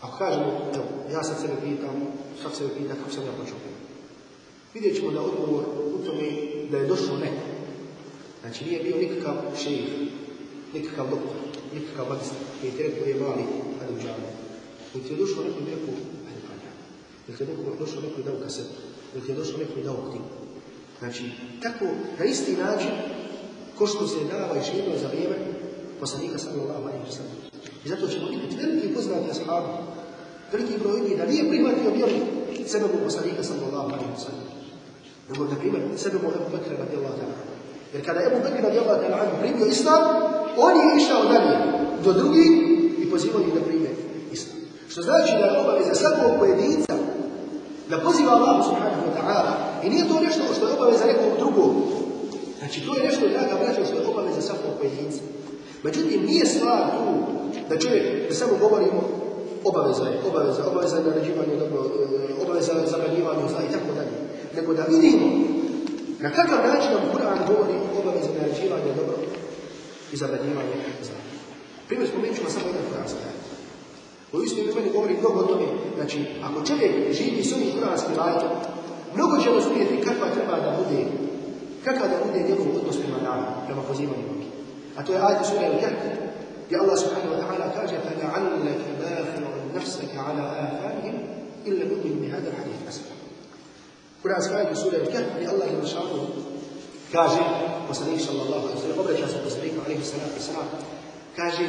Ako kažemo, evo, ja sad sebe pitam, svak sebe pita kako sam ja počeo Vidjet ćemo da odgovor u tome da je došlo neko. Znači, nije bio nikakav šejih, nikakav doktor, nikakav magistar, koji je rekao je mali, ali u džavu. Dok ti je došao neko rekao, ajde klanja. Dok ti je došao neko i dao kasetu. Dok ti je došao neko i dao knjigu. Znači, tako, na isti način, ko što se dava i živjelo za vrijeme poslanika sallallahu alaihi wa sallam. I zato ćemo vidjeti veliki poznati ashabi, veliki broj njih da nije prihvatio vjeru sebebu poslanika sallallahu alaihi wa sallam. Nego da primjer sebebu Ebu Bekra radijallahu ta'ala. Jer kada Ebu Bekra radijallahu ta'ala primio islam, on je išao dalje do drugih i pozivao ih da prime islam. Što znači da je obaveza svakog pojedinca da poziva Allah subhanahu wa ta'ala i nije to nešto što je obaveza nekog drugog. Znači to je nešto, draga braća, što je obaveza svakog pojedinca. Međutim, nije stvar tu da čovjek, da samo govorimo obaveza je, obaveza, obaveza je naređivanje dobro, obaveza je zabranjivanje zla i tako dalje. Nego da vidimo na kakav način nam Kur'an govori obaveza naređivanja dobro i zabranjivanje zla. Primjer, spomenut ćemo samo jedan ajet. U istom imenu govori mnogo o tome, znači, ako čovjek živi s ovim kuranskim ajetom, mnogo će razumijeti kakva treba da bude, kakav da bude njegov odnos prema nama, prema pozivanju Boga. A to je ajet sura al-Kahf, gdje Allah subhanahu wa ta'ala kaže فَلَعَلَّكَ بَاخِرٌ نَفْسَكَ عَلَى آثَارِهِمْ إِلَّا يُؤْمِنُوا بِهَذَا الْحَدِيثِ أَسْفًا Kuranski ajet sura al-Kahf, gdje Allah je našao kaže, poslanik sallallahu alaihi sallam, obraća se poslaniku alaihi sallam, kaže,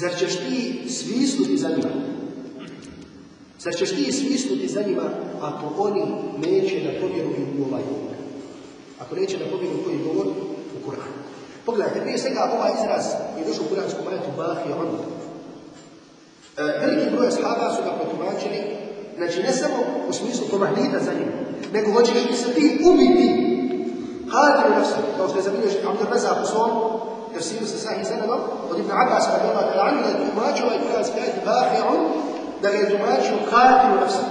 zar ćeš ti svisnuti za njima? Zar ćeš ti svisnuti za njima ako oni neće da povjeruju u ovaj govor? Ako neće da povjeruju koji govor? U Kur'an. Pogledajte, prije svega ovaj izraz je došao u kuranskom ajetu Bahi on. E, veliki broj ashaba su ga protumačili, znači ne samo u smislu pomahnita za njima, nego hoćeš li se ti ubiti Hadi u nafsa, kao što je zabilježio Abdul Razak u svom tefsiru sa sahih sanadom od Ibn Abbas radijallahu ta'ala anhu da je tumačio ovaj kuranski ajet Bahi'un da ga je tumačio Hadi u nafsa.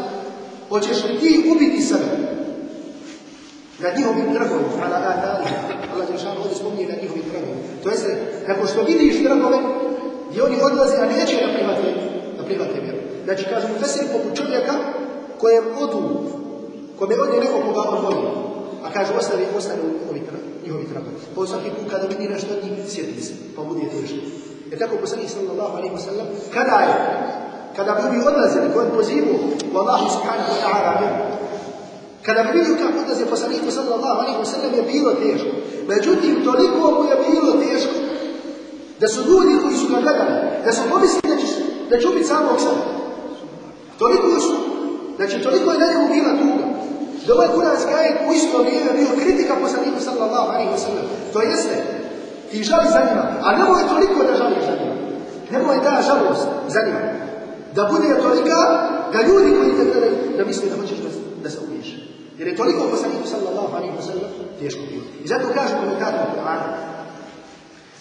Hoćeš li ti ubiti sebe? Na njihovim trgovima, ala atali. Allah Đelšanu ovdje spominje na njihovim trgovima. To jeste, nakon što vidiš trgove, gdje oni odlaze, a neće da prihvate, da prihvate vjeru. Znači, kažemo, fesir poput čovjeka kojem odu, kome ode neko koga on voli. A kaže, ostane, ostane u njihovi njihovi tragovi. Pa svaki put kada vidi nešto od njih, sjeti se, pa bude teško. Jer tako poslanik sallallahu alaihi wa sallam, kada je, kada bi ljudi odlazili, kojim pozivu u subhanahu wa ta'ala kada bi vidio kako odlaze poslaniku sallallahu alaihi wa sallam je bilo teško. Međutim, toliko mu je bilo teško, da su ljudi koji su ga gledali, da su pomislili da će, da će ubiti samog sebe. Toliko su, znači toliko je na njemu bila tuga. Da ovaj kuranski ajet u isto vrijeme bio kritika poslaniku sallallahu alaihi wa sallam. To jeste, Ti žali za njima, a nemoj toliko da žališ za njima. Nemoj ta žalost za njima. Da bude tolika, da ljudi koji te gledaju, da misle da hoćeš da, da se ubiješ. Jer je toliko poslaniku sallallahu alaihi wa sallam teško bilo. I zato kažu komentator Kur'ana,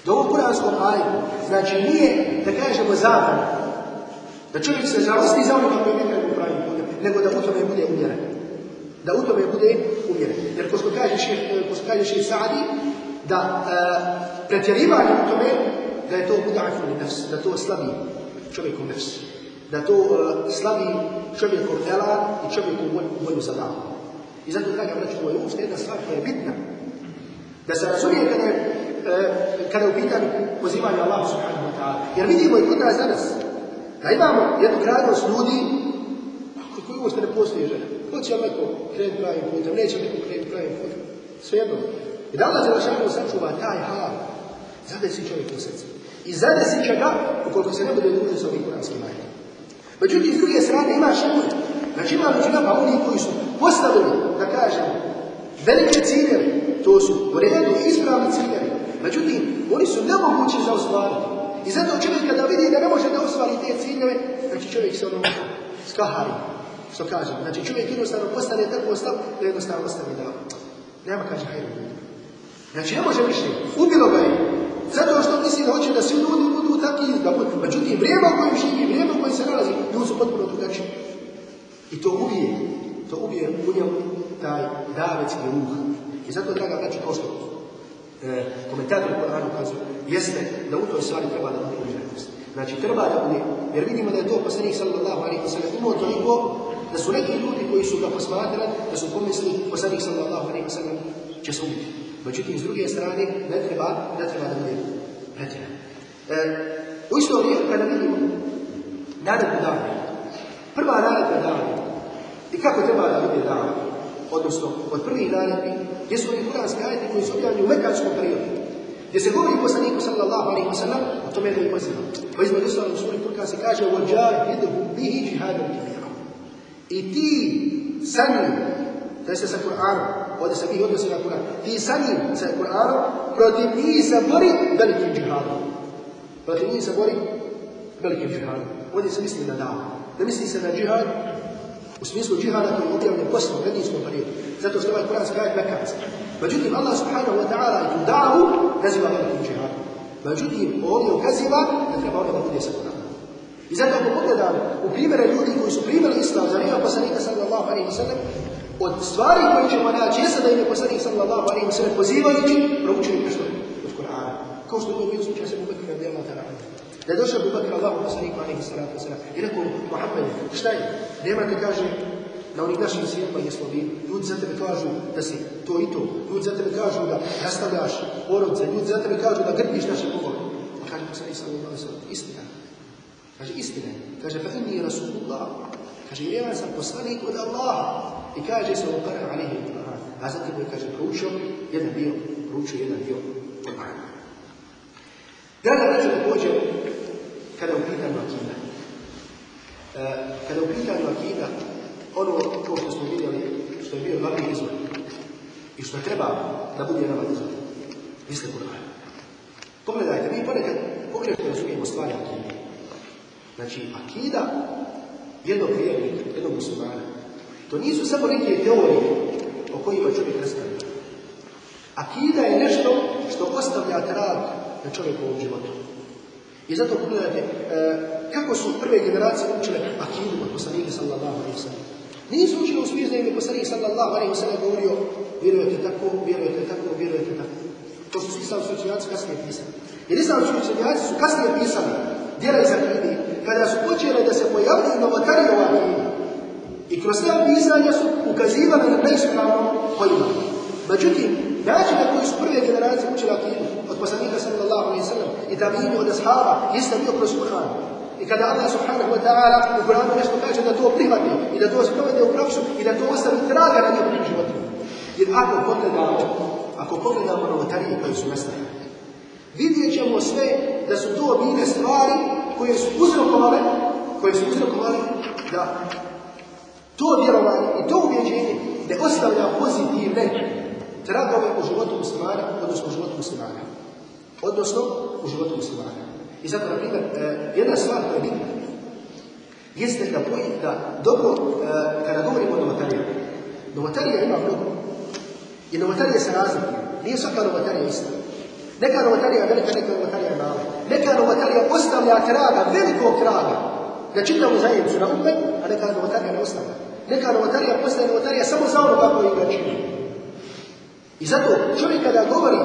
da ovom kuranskom ajetu, znači nije, da kažemo, zabrana, da čovjek se žalosti za onoga koji nekada u pravim putem, nego da u tome bude umjeren. Da u tome bude umjeren. Jer ko kaže kaže šeh Sa'di, da e, pretjerivanje u tome, da je to buda'afun nefs, da to slabi čovjekom nefs. Da to e, slabi čovjekom ela i čovjekom volju, za dahu. I zato, draga braću, ovo je uopšte jedna stvar koja je bitna. Da se razumije kada je, e, kada je u pitanju pozivanja Allah subhanahu wa ta'ala. Jer vidimo i kod nas danas, da imamo jednu krajnost ljudi koji uopšte ne postoji žena. Hoće vam neko krenuti pravim putem, neće neko krenuti pravim putem. Svejedno. I da Allah Đelešanu sačuva taj hal, zadesi čovjek u srce. I zadesi će ga ukoliko se ne bude družiti sa ovim kuranskim ajetom. Međutim, s druge strane ima šemoje. Znači ima među nama oni koji su postavili, da kažemo, velike ciljeve, to su u redu ispravni ciljevi. Međutim, oni su nemogući za ostvariti. I zato čovjek kada vidi da ne može da ostvari te ciljeve, znači čovjek se ono skahari, što kažem. Znači čovjek jednostavno postane tako stav da jednostavno ostane da nema kaže hajde. Znači ne može više, ubilo ga je. Zato što misli da hoće da svi ljudi budu takvi, da budu. Međutim, vrijeme u kojem živi, vrijeme u kojem se nalazi, ljudi su potpuno drugačiji. I to ubije, to ubije u taj davetski ruh. I zato, draga braći, kao što e, komentator Koranu kazuje, jeste da u toj stvari treba da bude. Znači, treba da bude, jer vidimo da je to poslanik sallallahu alaihi sallam imao toliko da su neki ljudi koji su ga posmatrali, da su pomislili poslanik sallallahu alaihi wa sallam će se ubiti. Međutim, s druge strane, ne treba, ne treba da bude pretjeran. E, u isto vrijeme, kada vidimo naredbu dana, prva naredba dana, i kako treba da bude dana, odnosno od prvih naredbi, gdje su oni kuranski ajeti koji su objavljeni u mekanskom periodu, gdje se govori poslaniku sallallahu alaihi wa sallam, o tome je poziva. Pa između ostalog u suri Kur'an se kaže وَجَاهِدْهُ بِهِ جِهَادًا كَبِيرًا i ti sa to je sa Kur'anom, ovdje se mi odnosi na Kur'an, ti sa sa Kur'anom, protiv njih se bori velikim džihadom. Protiv njih se bori velikim džihadom. Ovdje se misli na davu. Ne misli se na džihad u smislu džihada koji je objavljen poslije u medijskom periodu. Zato što ovaj Kur'an skaje mekanski. Međutim, Allah subhanahu wa ta'ala i tu davu naziva velikim džihadom. Međutim, ovdje ukaziva da treba ovdje da bude sa Kur'anom. I zato ako pogledamo u primjere ljudi koji su primjeli islam za vrijeme poslanika sallallahu alaihi sallam, od stvari koje ćemo naći jeste da im je poslanik sallallahu alaihi sallam pozivajući proučili nešto od Kur'ana. Kao što je bio slučaj sa Bubekra radijallahu ta'ala. Da je došao Bubekra Allahu poslaniku alaihi salatu wa sallam i rekao Muhammed, šta je? Nemate, kaže, na onih našim svijetima gdje smo bili. Ljudi za tebe kažu da si to i to. Ljudi za tebe kažu da rastavljaš porodce. Ljudi za tebe kažu da grbiš naše pogovore. A kaže poslanik sallallahu alaihi sallam, istina. Kaže, istina. Kaže, fa inni Rasulullah. Kaže, ja sam poslanik od Allaha. I kaže se u Qara alihi. A zatim je, kaže, proučio jedan dio, proučio jedan dio Qur'ana. Draga braćo, također, kada u pitanju akida. E, kada u pitanju akida, ono to što smo vidjeli, što je bio glavni izvor i što treba da bude nama izvor, misle Kur'an. Pogledajte, mi ponekad pogrešno razumijemo stvari akide. Znači, akida jednog vjernika, jednog muslimana, to nisu samo neke teorije o kojima čovjek raspravlja. Akida je nešto što ostavlja trag na čovjekovom životu. I zato pogledajte, e, kako su prve generacije učile akidu od poslanika sallallahu alaihi sallam. Nisu učili u smislu da je poslanik sallallahu alaihi sallam govorio vjerujete tako, vjerujete tako, vjerujete tako. To su islamski učenjaci kasnije pisali. Jer islamski učenjaci su kasnije pisali djela iz akide, kada su počele da se pojavljaju novotarije u akidi. I kroz te pisanja su ukazivali na neispravno poimanje. Međutim, način na koji su prve generacije učile akidu od poslanika sallallahu alaihi sallam i da bi od ashaba jeste bio kroz Kur'an. I kada Allah subhanahu wa ta'ala u Kur'anu nešto kaže da to prihvati i da to sprovede u praksu i da to ostavi traga na njihovim životima. Jer ako pogledamo, ako pogledamo novotarije koje su nastale, vidjet ćemo sve da su to bile stvari koje su uzrokovale, koje su uzrokovale da to vjerovanje i to ubjeđenje ne ostavlja pozitivne tragove u životu muslimana, odnosno u životu muslimana. odnosno u životu muslimana. I zato, na primjer, e, jedna stvar koja je bitna, jeste da poji, da dobro, e, kada govorimo o novotarijama, novotarija ima mnogo. I novotarije se razlikuju. Nije svaka novotarija ista. Neka novotarija je velika, neka. Neka novotarija ostavlja traga, velikog traga, na čitavu zajednicu, na umet, a neka novotarija ne ostavlja. Neka novotarija postaje novotarija samo za ono kako ga čini. I zato čovjek kada govori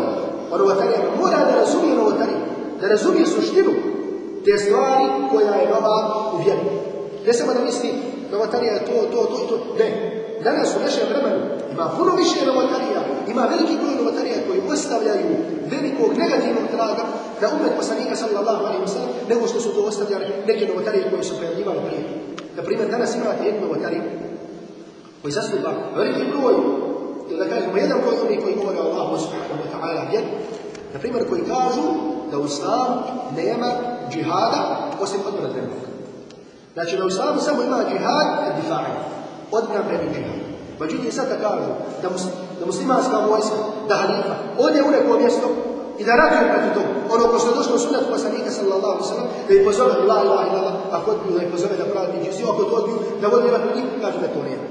o novotarijama, mora da razumije novotariju, da razumije suštinu te stvari koja je nova u vjeru. Ne samo da misli novotarija je to, to, to, to. Ne. Danas u našem vremenu ima puno više novotarija, ima veliki broj novotarija koji ostavljaju velikog negativnog traga na umet poslanika sallallahu alaihi wa sallam, nego što su to ostavljali neke novotarije koje su pojavljivali prije. Na primjer, danas imate jednu novotariju koji zastupa veliki broj, ili da kažemo jedan broj onih koji govore o Allahu subhanahu wa ta'ala vjer, na primjer koji kažu da u islamu nema džihada osim odmora trenutka. Znači da u islamu samo ima džihad difa'i, odbrambeni džihad. Međutim, sad da kažu da, mus, da muslimanska vojska, da halifa, ode u neko mjesto i da ratuje protiv toga. Ono ko što je došlo u poslanika sallallahu alaihi sallam, da ih pozove la ilaha illallah, ako odbiju da ih pozove da pravi džiziju, ako to odbiju da vodi rat protiv, kaže da to nema.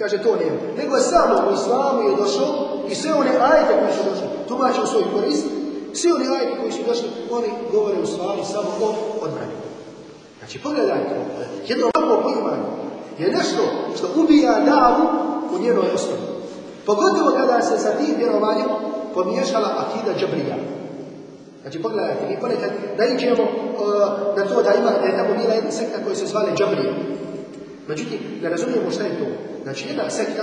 Kaže to nema. Nego je samo u islamu je došao i sve one ajete koji su došli, tumače u svoj korist, svi oni ajeti koji su došli, oni govore u stvari samo o odbrani. Znači, pogledajte, jedno ovako poimanje je nešto što ubija davu u njenoj osnovi. Pogotovo kada se sa tim vjerovanjem pomiješala akida džabrija. Znači, pogledajte, mi ponekad naiđemo uh, na to da ima, da je tamo bila jedna sekta koja se zvale džabrija. Međutim, ne razumijemo šta je to. Znači, jedna sekta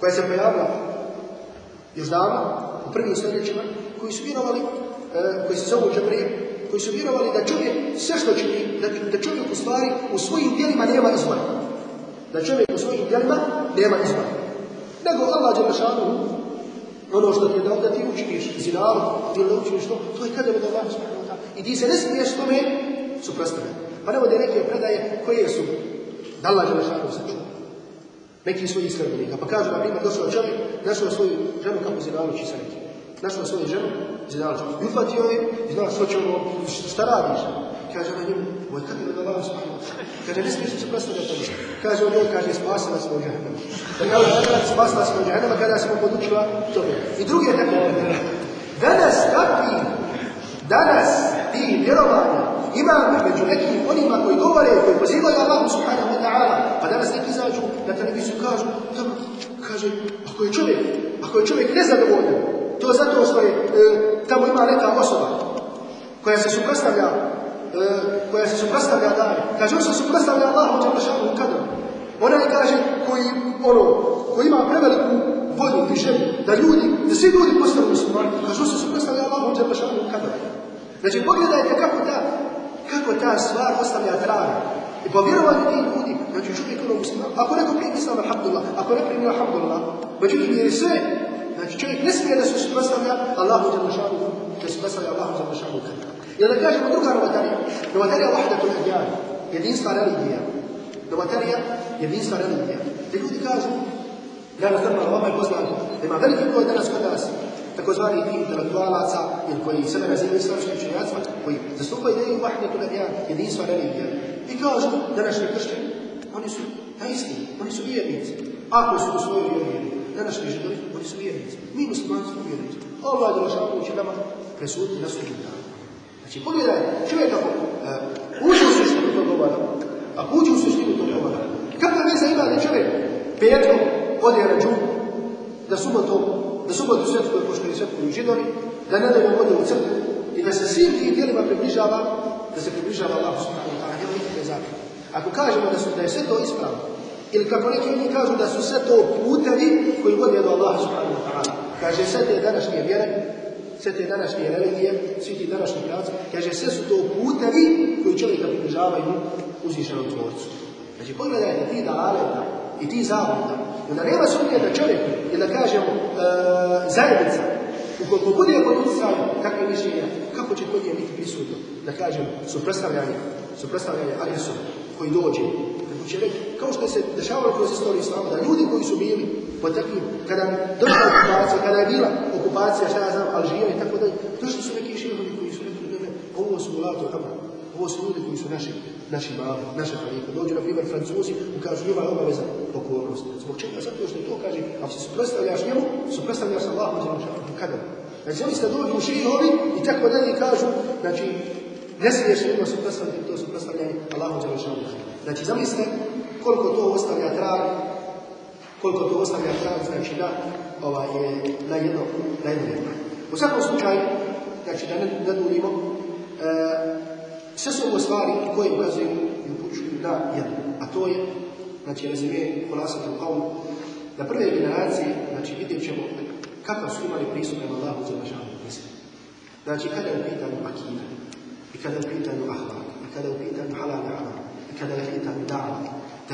koja se pojavila još davno, u prvim stoljećima, koji su vjerovali, uh, koji se zovu džabrije, koji su vjerovali da čovjek sve što čini, da, da čovjek u stvari u svojim djelima nema izbora. Da čovjek u svojim djelima nema izbora. Nego Allah Đelešanu, ono što ti je dao da ti učiniš zinaru ili da učiniš to, to je kada da wa ta'ala. I ti se ne smiješ tome suprostaviti. Pa ne vode neke predaje koje su da Allah Đelešanu se čuva. Neki svojih sredbenika. Pa kažu, na primjer, došao čovjek, našao svoju ženu kako zinaru čisa neki. Našao svoju ženu, čisa. I uhvatio je, i znaš, hoće ono, šta radiš? Kaže na njemu, moj kako je da Allah subhanahu wa ta'ala. Kaže, ne smiješ se suprostaviti tome. Kaže on njoj, kaže, spasila smo u džahannama. Da kaže, spasila smo u džahannama kada smo podučila tome. I drugi je tako. Danas takvi, danas ti vjerovanja ima među nekim onima koji govore, koji pozivaju Allah subhanahu wa ta'ala, pa danas neki izađu na televiziju kažu, kaže, ako je čovjek, ako je čovjek nezadovoljan, to zato što je, e, tamo ima neka osoba koja se suprostavlja koja se suprostavlja dalje. Kaže, on se suprostavlja Allahu Đalešanu u kadru. Ona je, kaže, koji, ono, koji ima preveliku volju i želju, da ljudi, da svi ljudi postanu muslimani, kaže, on se suprostavlja Allahu Đalešanu u kadru. Znači, pogledajte kako ta, kako ta stvar ostavlja traga. I po vjerovanju tih ljudi, znači čovjek ono musliman, ako neko primi islam, alhamdulillah, ako ne primi, alhamdulillah, međutim, jer je sve, znači čovjek ne smije da se suprostavlja Allahu Đalešanu, da se suprostavlja Allahu Đalešanu u kadru. Ili da kažemo druga novatarija. Novatarija vahdatul adjan, jedinstva religija. Novatarija, jedinstva religija. Gdje ljudi kažu, na trma, vama je poznato, da ima veliki broj danas kod nas, takozvani intelektualaca, ili koji sebe nazivaju islamskim učenjacima, koji zastupaju ideju vahdatul adjan, jedinstva religija. I kažu, današnji kršćani, oni su na istini, oni su vjernici. Ako su u svojoj vjeri, današnji židovi, oni su vjernici. Mi muslimani smo vjernici. Allah je došao će nama presuditi na sudnjem danu. Znači, pogledaj, čovjek ako uh, uđe u suštinu tog govora, ako uđe u suštinu tog govora, kakva veza ima da čovjek petkom ode račun, da subotom, da subotu svjetskoj pošto je svetkuju židovi, da nedeljom ode u crkvu i da se svim tim dijelima približava, da se približava Allah subhanahu wa ta'ala, nema nikakve. Ako kažemo da, su, da je sve to ispravno, ili kako neki oni kažu da su sve to putevi koji vode do Allaha subhanahu wa ta'ala, kaže sve te današnje vjere, sve te današnje religije, svi ti današnji pravci, kaže sve su to putevi koji čovjeka približavaju uzvišenom tvorcu. Znači pogledajte ti dalaleta i ti zavuda, onda nema sumnje da čovjek, ili da kažemo e, zajednica, ukoliko bude kod utjecaja takve mišljenja, kako će kod nje biti prisutno, da kažem, suprostavljanje, suprostavljanje agresora koji dođe, će reći, kao što se dešavalo kroz istoriju islama, da ljudi koji su bili pod takvim, kada je došla okupacija, kada je bila okupacija, šta ja znam, Alžira i tako dalje, došli su neki šehovi koji su rekli, da ovo su ulato tamo, ovo su ljudi koji su naši, naši mali, naša halifa. Dođu, na primjer, Francuzi, mu kažu, njima je obaveza pokornost. Zbog čega? Zato što to kaže, ako se suprostavljaš njemu, suprostavljaš Allahu kada? Znači, oni se dođu šehovi i tako dalje kažu, znači, ne smiješ njima suprostavljati to suprostavljanje Allahu Znači, zamislite koliko to ostavlja trag, koliko to ostavlja trag, znači da ovaj, na jedno, na jedno jedno. U svakom slučaju, znači da ne, ne duljimo, e, sve su ovo stvari koje ukazuju i upućuju na jedno. A to je, znači, rezime Kolasatu Kaum, na prve generacije, znači, vidjet ćemo kakav su imali pristup prema Allahu za. Znači, kada je u pitanju akida, i kada je u pitanju ahlak, i kada je u pitanju halal i haram, i kada je u pitanju da'va,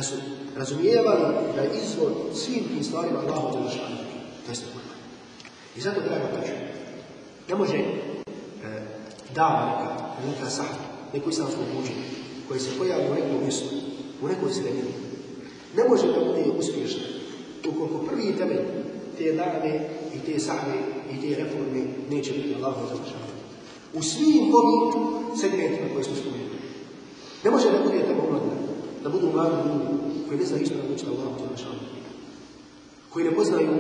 da su razumijevali da je izvor svim tim stvarima Allahu za vašanu, to jeste Kur'an. I zato, draga braću, ne može e, dava neka, neka sahra, neko islamsko buđenje, koje se pojavi u nekom mjestu, u nekoj sredini, ne može da bude uspješna ukoliko prvi temelj te dane i te sahne i te reforme neće biti Allah za U svim ovim segmentima koje smo spomenuli. Ne može da bude tamo da budu mladi ljudi koji ne znaju ispravno učiti Allah za koji ne poznaju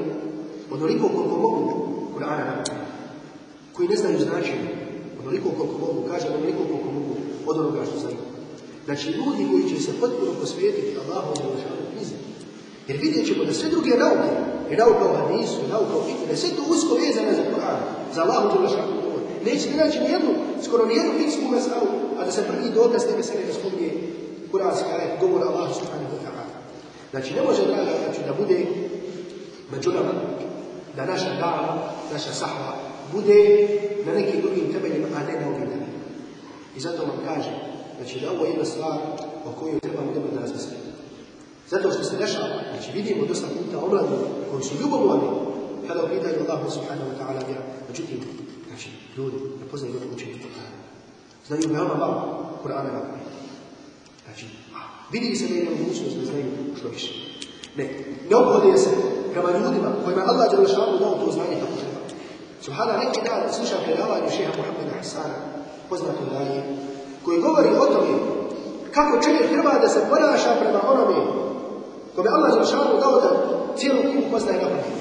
onoliko koliko mogu Kur'ana naučiti, koji ne znaju značenje, onoliko koliko mogu, kaže onoliko koliko mogu od onoga što znaju. Znači, ljudi koji će se potpuno posvijetiti Allahu za vašanu knjizi. Jer vidjet ćemo da sve druge nauke, i nauka o hadisu, i nauka o fiku, da sve to usko vezane za Koran, za Allahu za vašanu govor. Neće ne naći nijednu, skoro nijednu fiksku mesalu, a da se prvi dokaz te mesele da spominje kuranski ajet, govor Allahu subhanahu wa ta'ala. Znači, ne može, draga, znači, da bude među nama, da naša dava, naša sahva, bude na nekim drugim temeljima, a ne na ovim temeljima. I zato vam kažem, znači da ovo je jedna stvar o kojoj trebamo dobro da razmislimo. Zato što se dešava, znači vidimo dosta puta omladi koji su ljubomorni kada upitaju Allahu subhanahu wa ta'ala vjera. Međutim, znači, ljudi ne poznaju dobro učenje Kur'ana. Znaju veoma malo Kur'ana na Znači, vidi se da imaju mogućnost da znaju što više. Ne, ne obhode se prema ljudima kojima Allah je Đelešanu dao to znanje kako treba. Subhana, neki dan slušam predavanje šeha Muhammeda Hasana, poznato dalje, koji govori o tome kako čovjek treba da se ponaša prema onome kome Allah Đelešanu dao da cijelu knjigu poznaje na pamet.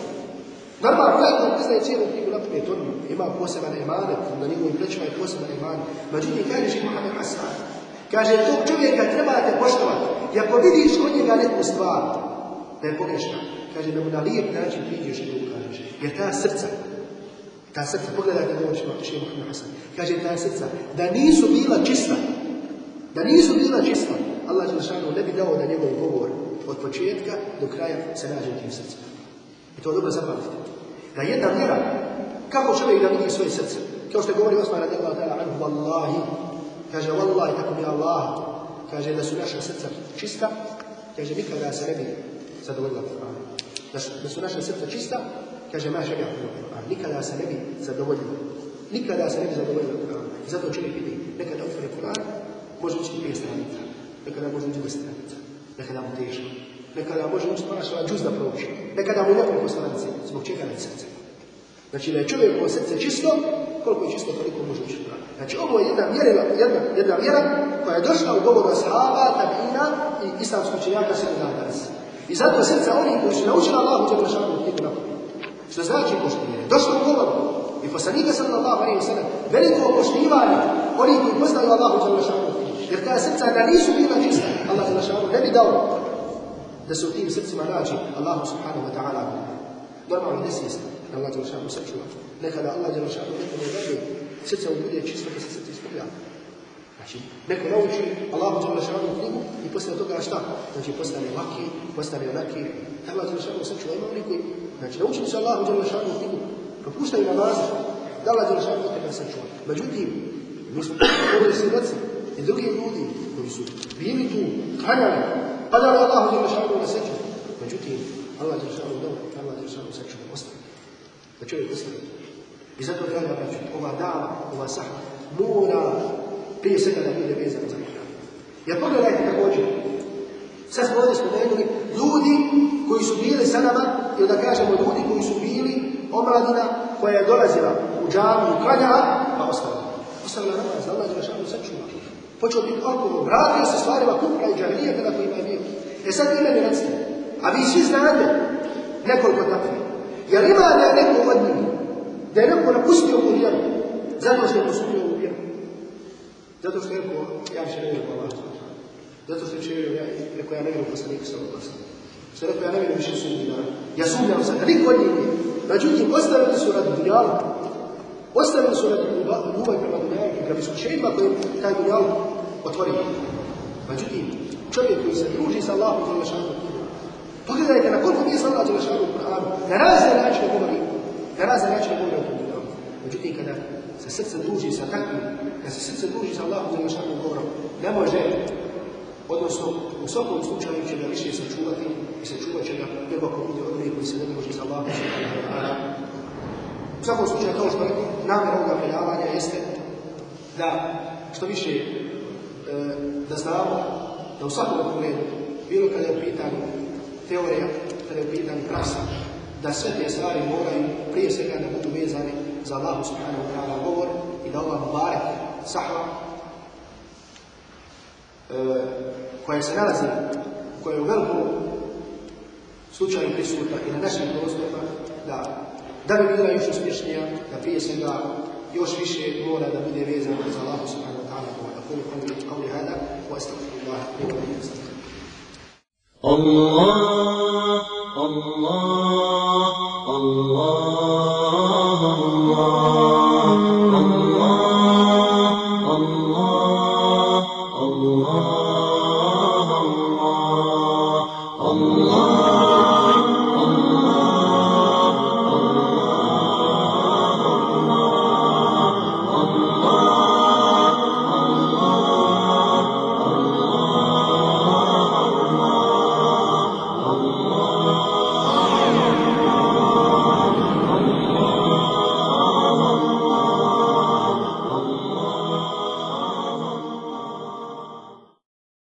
Normalno, onaj koji poznaje cijelu knjigu na pamet, on ima poseban emanet, na njegovim plećima je poseban emanet. Međutim, kaže šeha Muhammed Hasan, kaže, tog čovjeka trebate poštovati. I ako vidiš kod njega neku stvar, da je pogrešna, kaže da mu na lijep način priđeš i da ukažeš. Jer ta srca, ta srca, pogledajte da ovo še Muhammed Hasan, kaže ta srca, da nisu bila čista, da nisu bila čista, Allah Đelešanu ne bi dao da njegov govor od početka do kraja se nađe u tim srcima. I to dobro zapamtite. Da jedna mjera, kako čovjek da vidi svoje srce, kao što je govori Osman radijallahu ta'ala anhu, wallahi, kaže, wallahi, tako mi Allah, kaže da su naša srca čista, kaže, nikada se ne bi zadovoljila Kur'an. Da da su naša srca čista, kaže, ma želja Kur'an. Nikada se ne bi zadovoljila. Nikada se ne bi zadovoljila Kur'an. I zato čovjek vidi, nekada otvore Kur'an, može ući dvije stranica, nekada može deset stranica, nekada mu teško, nekada može ući mašala džuz da prouči, nekada mu nekoliko stranice, zbog čega ne srce. Znači da je čovjekovo srce čisto, koliko je čisto, toliko može ući Kur'an. Znači ovo je jedna mjerila, jedna, jedna mjera koja je došla u govoru ashaba, tabina i islamskog činjaka dan danas. I zato srca onih koji su naučili Allahu će vrašanu knjigu na Što znači poštivanje? Došlo u govoru. I poslanika sallallahu alaihi wa sallam, veliko poštivanje onih koji poznaju Allahu će vrašanu Jer ta srca da nisu bila čista, Allah će vrašanu ne bi dao da se u tim srcima nađi Allahu subhanahu wa ta'ala. Normalno nesvjesno da Allah će vrašanu sačuva. Nekada Allah će vrašanu nekada ne srce mu bude čisto da se srce ispunjava. Znači, neko nauči Allahu Đelešanu knjigu i poslije toga šta? Znači, postane laki, postane onaki. Allah Đelešanu sačuva ima oni koji, znači, naučili su Allahu Đelešanu knjigu, propuštaju namaze, da Allah Đelešanu od tega sačuva. Međutim, mi smo govorili svjedoci i drugi ljudi koji su bili tu, klanjali, pa da li Allahu Đelešanu ne sačuva. Međutim, Allah Đelešanu dao, Allah Đelešanu sačuva, ostane. Da čovjek ostane. I zato, draga braću, ova dava, ova sahva, mora prije svega da bude vezana za Kur'an. Jer pogledajte također, Sad smo ovdje spomenuli ljudi koji su bili sa nama, ili da kažemo ljudi koji su bili omladina koja je dolazila u džamu, klanjala, pa ostavila. Ostavila namaz, Allah je Đelešanu sačuva. Počeo biti alkohol, vratio se stvarima kufra i džahilijet na kojima je bio. E sad vi meni recite, a vi svi znate nekoliko takvih. Jel ima da je neko od njih, da je neko napustio u vjeru, zato što je posumio u vjeru? Zato što je rekao, ja više ne vjerujem Allah. Zato što je ja, rekao, ja ne vjerujem poslanika sa Allah. Što je rekao, ja ne vjerujem više sudnji dan. Ja sumnjam sad, niko od njih nije. Međutim, ostavili su radi dunjalu. Ostavili su radi ljubav prema dunjalu, prema iskućenjima koje taj dunjalu otvorio. Međutim, čovjek koji se druži sa Allahom pogledajte na koliko mjesta Allah za lešanu u Kur'anu, na razne načine govori, na razne načine govori o tom dunjalu. Međutim, kada se srce druži sa takvim, kada se srce druži sa Allahom za lešanu govorom, ne može, odnosno u svakom slučaju će ga više sačuvati i sačuvat će ga nego ako bude od koji se ne druži sa Allahom. U svakom slučaju, kao što rekao, namjer ovoga predavanja jeste da što više e, da znamo da u svakom pogledu, bilo kada je u teorija, kada je u pitanju praksa, da sve te stvari moraju prije svega da budu vezane za Allahu subhanahu wa ta'ala govor i da ova mubarek sahva e, koja se nalazi, koja je u velikom slučaju prisutna i na našim prostorima, da, da bi bila još uspješnija, da prije svega još više mora da bude vezana za Allahu subhanahu wa ta'ala govor. أقول قولي قولي هذا وأستغفر الله لي ولكم الله الله الله.